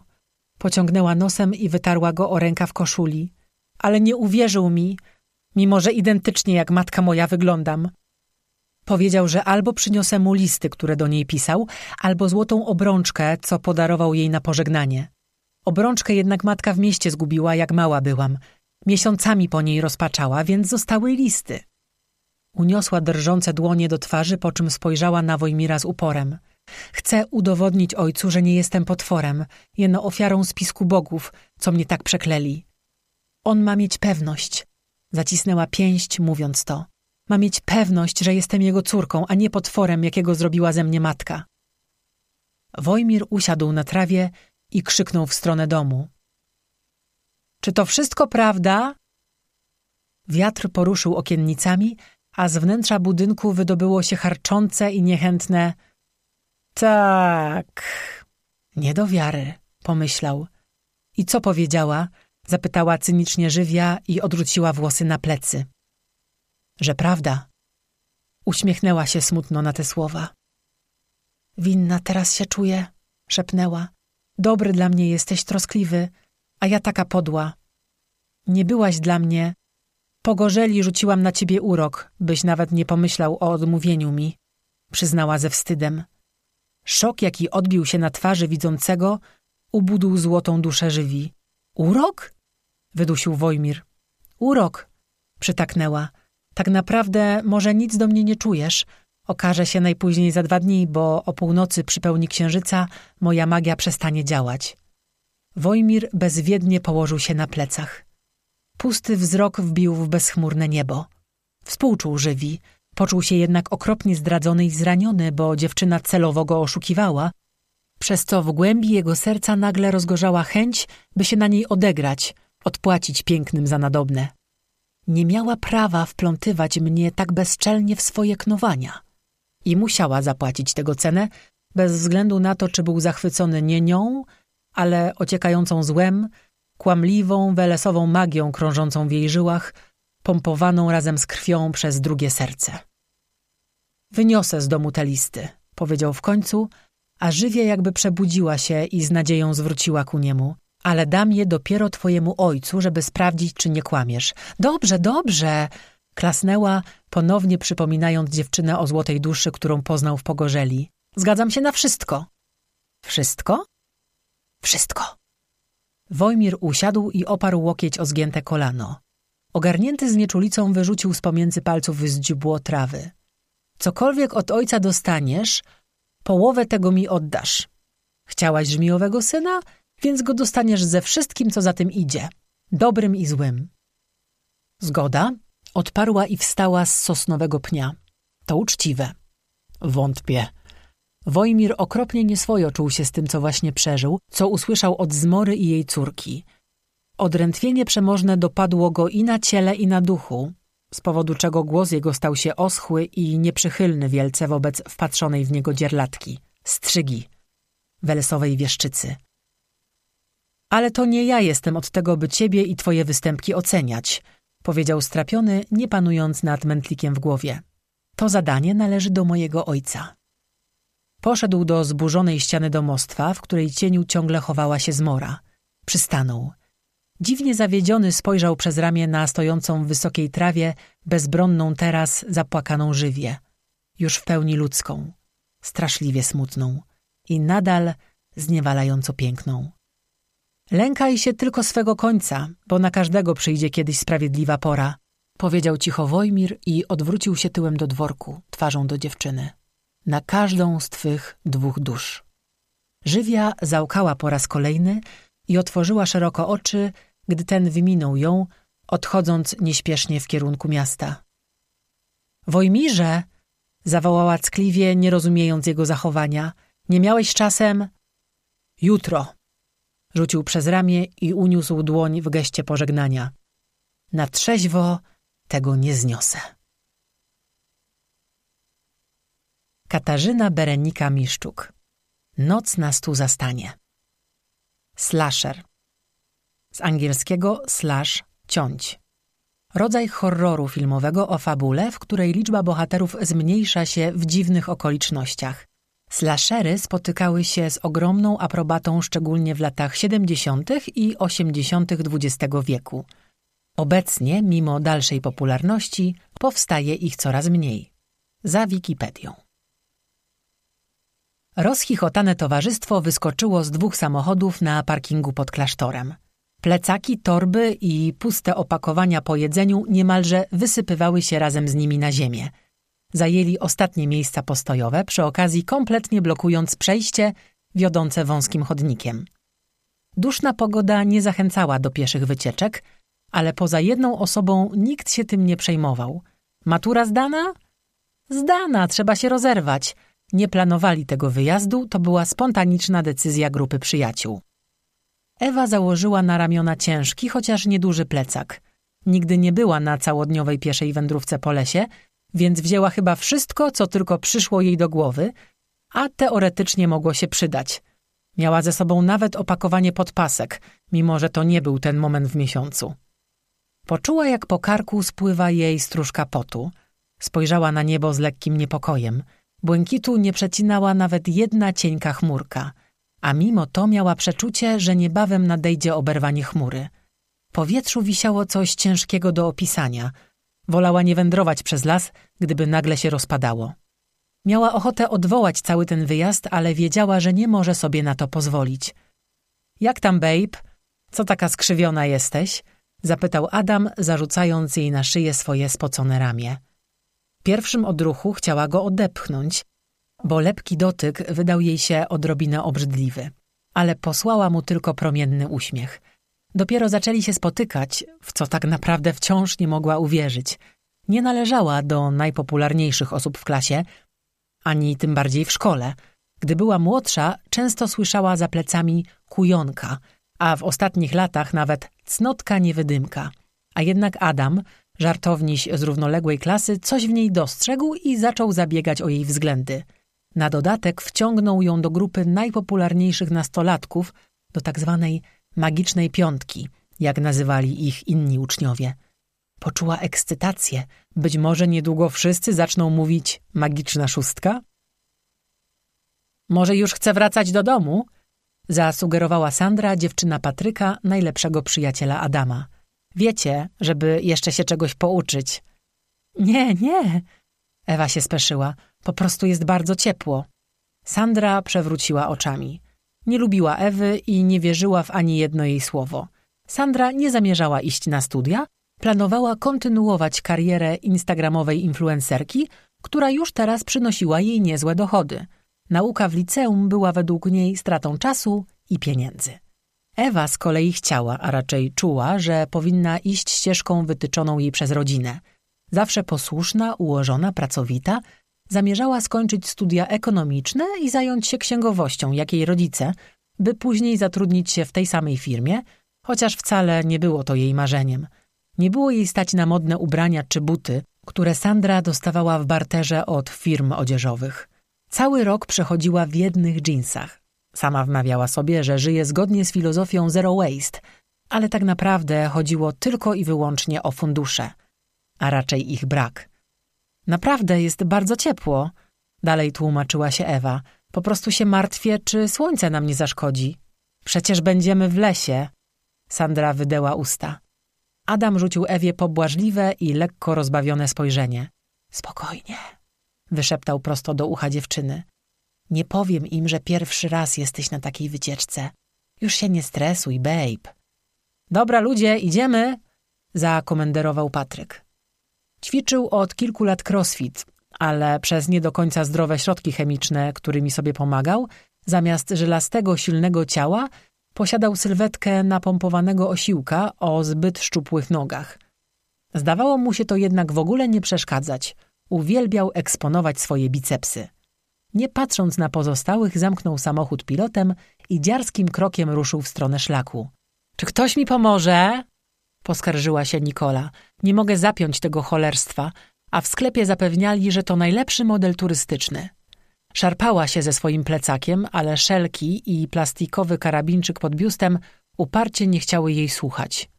Pociągnęła nosem i wytarła go o rękaw koszuli. Ale nie uwierzył mi, mimo że identycznie jak matka moja wyglądam. Powiedział, że albo przyniosę mu listy, które do niej pisał, albo złotą obrączkę, co podarował jej na pożegnanie. Obrączkę jednak matka w mieście zgubiła, jak mała byłam. Miesiącami po niej rozpaczała, więc zostały listy. Uniosła drżące dłonie do twarzy, po czym spojrzała na Wojmira z uporem. Chcę udowodnić ojcu, że nie jestem potworem, jeno ofiarą spisku bogów, co mnie tak przekleli. On ma mieć pewność. Zacisnęła pięść, mówiąc to. Ma mieć pewność, że jestem jego córką, a nie potworem, jakiego zrobiła ze mnie matka. Wojmir usiadł na trawie i krzyknął w stronę domu. Czy to wszystko prawda? Wiatr poruszył okiennicami, a z wnętrza budynku wydobyło się harczące i niechętne tak. Nie do wiary, pomyślał. I co powiedziała? Zapytała cynicznie żywia i odwróciła włosy na plecy. Że prawda. Uśmiechnęła się smutno na te słowa. Winna teraz się czuje, szepnęła. Dobry dla mnie jesteś, troskliwy, a ja taka podła. Nie byłaś dla mnie. Pogorzeli rzuciłam na ciebie urok, byś nawet nie pomyślał o odmówieniu mi, przyznała ze wstydem. Szok, jaki odbił się na twarzy widzącego, ubudł złotą duszę żywi. Urok? wydusił Wojmir. Urok, przytaknęła. Tak naprawdę może nic do mnie nie czujesz. Okaże się najpóźniej za dwa dni, bo o północy przy pełni księżyca moja magia przestanie działać. Wojmir bezwiednie położył się na plecach. Pusty wzrok wbił w bezchmurne niebo. Współczuł żywi. Poczuł się jednak okropnie zdradzony i zraniony, bo dziewczyna celowo go oszukiwała, przez co w głębi jego serca nagle rozgorzała chęć, by się na niej odegrać, odpłacić pięknym za nadobne. Nie miała prawa wplątywać mnie tak bezczelnie w swoje knowania. I musiała zapłacić tego cenę, bez względu na to, czy był zachwycony nie nią, ale ociekającą złem, kłamliwą, welesową magią krążącą w jej żyłach, pompowaną razem z krwią przez drugie serce. Wyniosę z domu te listy, powiedział w końcu, a żywie jakby przebudziła się i z nadzieją zwróciła ku niemu. Ale dam je dopiero twojemu ojcu, żeby sprawdzić, czy nie kłamiesz. Dobrze, dobrze! Klasnęła, ponownie przypominając dziewczynę o złotej duszy, którą poznał w Pogorzeli. Zgadzam się na wszystko. Wszystko? Wszystko. Wojmir usiadł i oparł łokieć o zgięte kolano. Ogarnięty z nieczulicą wyrzucił z pomiędzy palców źdźbło trawy. Cokolwiek od ojca dostaniesz, połowę tego mi oddasz. Chciałaś żmijowego syna, więc go dostaniesz ze wszystkim, co za tym idzie, dobrym i złym. Zgoda, odparła i wstała z sosnowego pnia. To uczciwe. Wątpię. Wojmir okropnie nieswojo czuł się z tym, co właśnie przeżył, co usłyszał od Zmory i jej córki. Odrętwienie przemożne dopadło go i na ciele, i na duchu, z powodu czego głos jego stał się oschły i nieprzychylny wielce wobec wpatrzonej w niego dzierlatki, strzygi, welesowej wieszczycy. Ale to nie ja jestem od tego, by ciebie i twoje występki oceniać, powiedział strapiony, nie panując nad mętlikiem w głowie. To zadanie należy do mojego ojca. Poszedł do zburzonej ściany domostwa, w której cieniu ciągle chowała się zmora. Przystanął. Dziwnie zawiedziony spojrzał przez ramię na stojącą w wysokiej trawie, bezbronną teraz, zapłakaną żywie. Już w pełni ludzką, straszliwie smutną i nadal zniewalająco piękną. Lękaj się tylko swego końca, bo na każdego przyjdzie kiedyś sprawiedliwa pora, powiedział cicho Wojmir i odwrócił się tyłem do dworku, twarzą do dziewczyny. Na każdą z twych dwóch dusz. Żywia załkała po raz kolejny i otworzyła szeroko oczy, gdy ten wyminął ją, odchodząc nieśpiesznie w kierunku miasta. Wojmirze! zawołała ckliwie, nie rozumiejąc jego zachowania. Nie miałeś czasem? Jutro! Rzucił przez ramię i uniósł dłoń w geście pożegnania. Na trzeźwo tego nie zniosę. Katarzyna Berenika Miszczuk Noc na stu zastanie Slasher Z angielskiego slash ciąć Rodzaj horroru filmowego o fabule, w której liczba bohaterów zmniejsza się w dziwnych okolicznościach. Slashery spotykały się z ogromną aprobatą szczególnie w latach 70. i 80. XX wieku. Obecnie, mimo dalszej popularności, powstaje ich coraz mniej. Za Wikipedią. Rozchichotane towarzystwo wyskoczyło z dwóch samochodów na parkingu pod klasztorem. Plecaki, torby i puste opakowania po jedzeniu niemalże wysypywały się razem z nimi na ziemię – zajęli ostatnie miejsca postojowe, przy okazji kompletnie blokując przejście wiodące wąskim chodnikiem. Duszna pogoda nie zachęcała do pieszych wycieczek, ale poza jedną osobą nikt się tym nie przejmował. Matura zdana? Zdana, trzeba się rozerwać. Nie planowali tego wyjazdu, to była spontaniczna decyzja grupy przyjaciół. Ewa założyła na ramiona ciężki, chociaż nieduży plecak. Nigdy nie była na całodniowej pieszej wędrówce po lesie, więc wzięła chyba wszystko, co tylko przyszło jej do głowy, a teoretycznie mogło się przydać. Miała ze sobą nawet opakowanie podpasek, mimo że to nie był ten moment w miesiącu. Poczuła, jak po karku spływa jej stróżka potu. Spojrzała na niebo z lekkim niepokojem. Błękitu nie przecinała nawet jedna cienka chmurka, a mimo to miała przeczucie, że niebawem nadejdzie oberwanie chmury. W powietrzu wisiało coś ciężkiego do opisania. Wolała nie wędrować przez las, gdyby nagle się rozpadało. Miała ochotę odwołać cały ten wyjazd, ale wiedziała, że nie może sobie na to pozwolić. Jak tam, babe? Co taka skrzywiona jesteś? Zapytał Adam, zarzucając jej na szyję swoje spocone ramię. Pierwszym odruchu chciała go odepchnąć, bo lepki dotyk wydał jej się odrobinę obrzydliwy. Ale posłała mu tylko promienny uśmiech. Dopiero zaczęli się spotykać, w co tak naprawdę wciąż nie mogła uwierzyć. Nie należała do najpopularniejszych osób w klasie, ani tym bardziej w szkole. Gdy była młodsza, często słyszała za plecami kujonka, a w ostatnich latach nawet cnotka niewydymka. A jednak Adam, żartowniś z równoległej klasy, coś w niej dostrzegł i zaczął zabiegać o jej względy. Na dodatek wciągnął ją do grupy najpopularniejszych nastolatków, do tak zwanej magicznej piątki, jak nazywali ich inni uczniowie. Poczuła ekscytację. Być może niedługo wszyscy zaczną mówić magiczna szóstka? Może już chce wracać do domu? Zasugerowała Sandra, dziewczyna Patryka, najlepszego przyjaciela Adama. Wiecie, żeby jeszcze się czegoś pouczyć. Nie, nie. Ewa się speszyła. Po prostu jest bardzo ciepło. Sandra przewróciła oczami. Nie lubiła Ewy i nie wierzyła w ani jedno jej słowo. Sandra nie zamierzała iść na studia, planowała kontynuować karierę instagramowej influencerki, która już teraz przynosiła jej niezłe dochody. Nauka w liceum była według niej stratą czasu i pieniędzy. Ewa z kolei chciała, a raczej czuła, że powinna iść ścieżką wytyczoną jej przez rodzinę. Zawsze posłuszna, ułożona, pracowita, zamierzała skończyć studia ekonomiczne i zająć się księgowością, jak jej rodzice, by później zatrudnić się w tej samej firmie, chociaż wcale nie było to jej marzeniem. Nie było jej stać na modne ubrania czy buty, które Sandra dostawała w barterze od firm odzieżowych. Cały rok przechodziła w jednych dżinsach. Sama wmawiała sobie, że żyje zgodnie z filozofią zero waste, ale tak naprawdę chodziło tylko i wyłącznie o fundusze, a raczej ich brak. Naprawdę jest bardzo ciepło, dalej tłumaczyła się Ewa. Po prostu się martwię, czy słońce nam nie zaszkodzi. Przecież będziemy w lesie. Sandra wydeła usta. Adam rzucił Ewie pobłażliwe i lekko rozbawione spojrzenie. Spokojnie, wyszeptał prosto do ucha dziewczyny. Nie powiem im, że pierwszy raz jesteś na takiej wycieczce. Już się nie stresuj, babe. Dobra, ludzie, idziemy, zakomenderował Patryk. Ćwiczył od kilku lat crossfit, ale przez nie do końca zdrowe środki chemiczne, którymi sobie pomagał, zamiast żelastego, silnego ciała, posiadał sylwetkę napompowanego osiłka o zbyt szczupłych nogach. Zdawało mu się to jednak w ogóle nie przeszkadzać. Uwielbiał eksponować swoje bicepsy. Nie patrząc na pozostałych, zamknął samochód pilotem i dziarskim krokiem ruszył w stronę szlaku. – Czy ktoś mi pomoże? – poskarżyła się Nikola. – Nie mogę zapiąć tego cholerstwa, a w sklepie zapewniali, że to najlepszy model turystyczny. Szarpała się ze swoim plecakiem, ale szelki i plastikowy karabinczyk pod biustem uparcie nie chciały jej słuchać.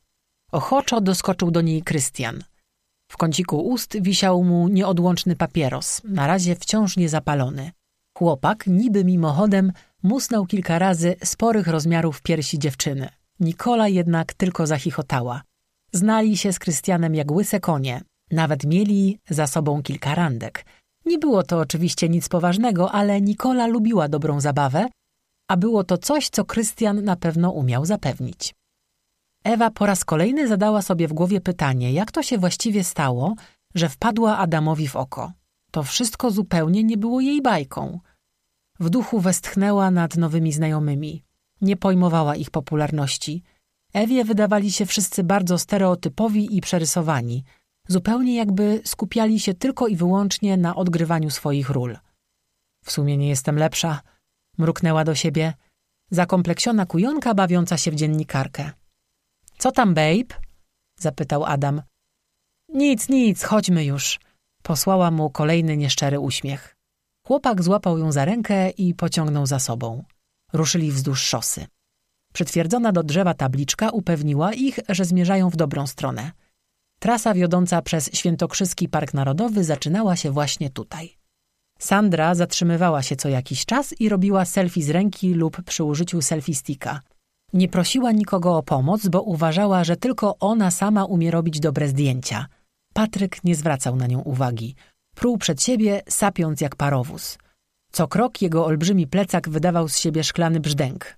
Ochoczo doskoczył do niej Krystian. W kąciku ust wisiał mu nieodłączny papieros, na razie wciąż niezapalony. Chłopak, niby mimochodem, musnął kilka razy sporych rozmiarów piersi dziewczyny. Nikola jednak tylko zachichotała. Znali się z Krystianem jak łyse konie. Nawet mieli za sobą kilka randek. Nie było to oczywiście nic poważnego, ale Nikola lubiła dobrą zabawę, a było to coś, co Krystian na pewno umiał zapewnić. Ewa po raz kolejny zadała sobie w głowie pytanie, jak to się właściwie stało, że wpadła Adamowi w oko. To wszystko zupełnie nie było jej bajką. W duchu westchnęła nad nowymi znajomymi. Nie pojmowała ich popularności. Ewie wydawali się wszyscy bardzo stereotypowi i przerysowani, zupełnie jakby skupiali się tylko i wyłącznie na odgrywaniu swoich ról. W sumie nie jestem lepsza, mruknęła do siebie, zakompleksiona kujonka bawiąca się w dziennikarkę. Co tam, babe? zapytał Adam. Nic, nic, chodźmy już. Posłała mu kolejny nieszczery uśmiech. Chłopak złapał ją za rękę i pociągnął za sobą. Ruszyli wzdłuż szosy. Przytwierdzona do drzewa tabliczka upewniła ich, że zmierzają w dobrą stronę. Trasa wiodąca przez Świętokrzyski Park Narodowy zaczynała się właśnie tutaj. Sandra zatrzymywała się co jakiś czas i robiła selfie z ręki lub przy użyciu selfie sticka. Nie prosiła nikogo o pomoc, bo uważała, że tylko ona sama umie robić dobre zdjęcia. Patryk nie zwracał na nią uwagi. Pruł przed siebie, sapiąc jak parowóz. Co krok jego olbrzymi plecak wydawał z siebie szklany brzdęk.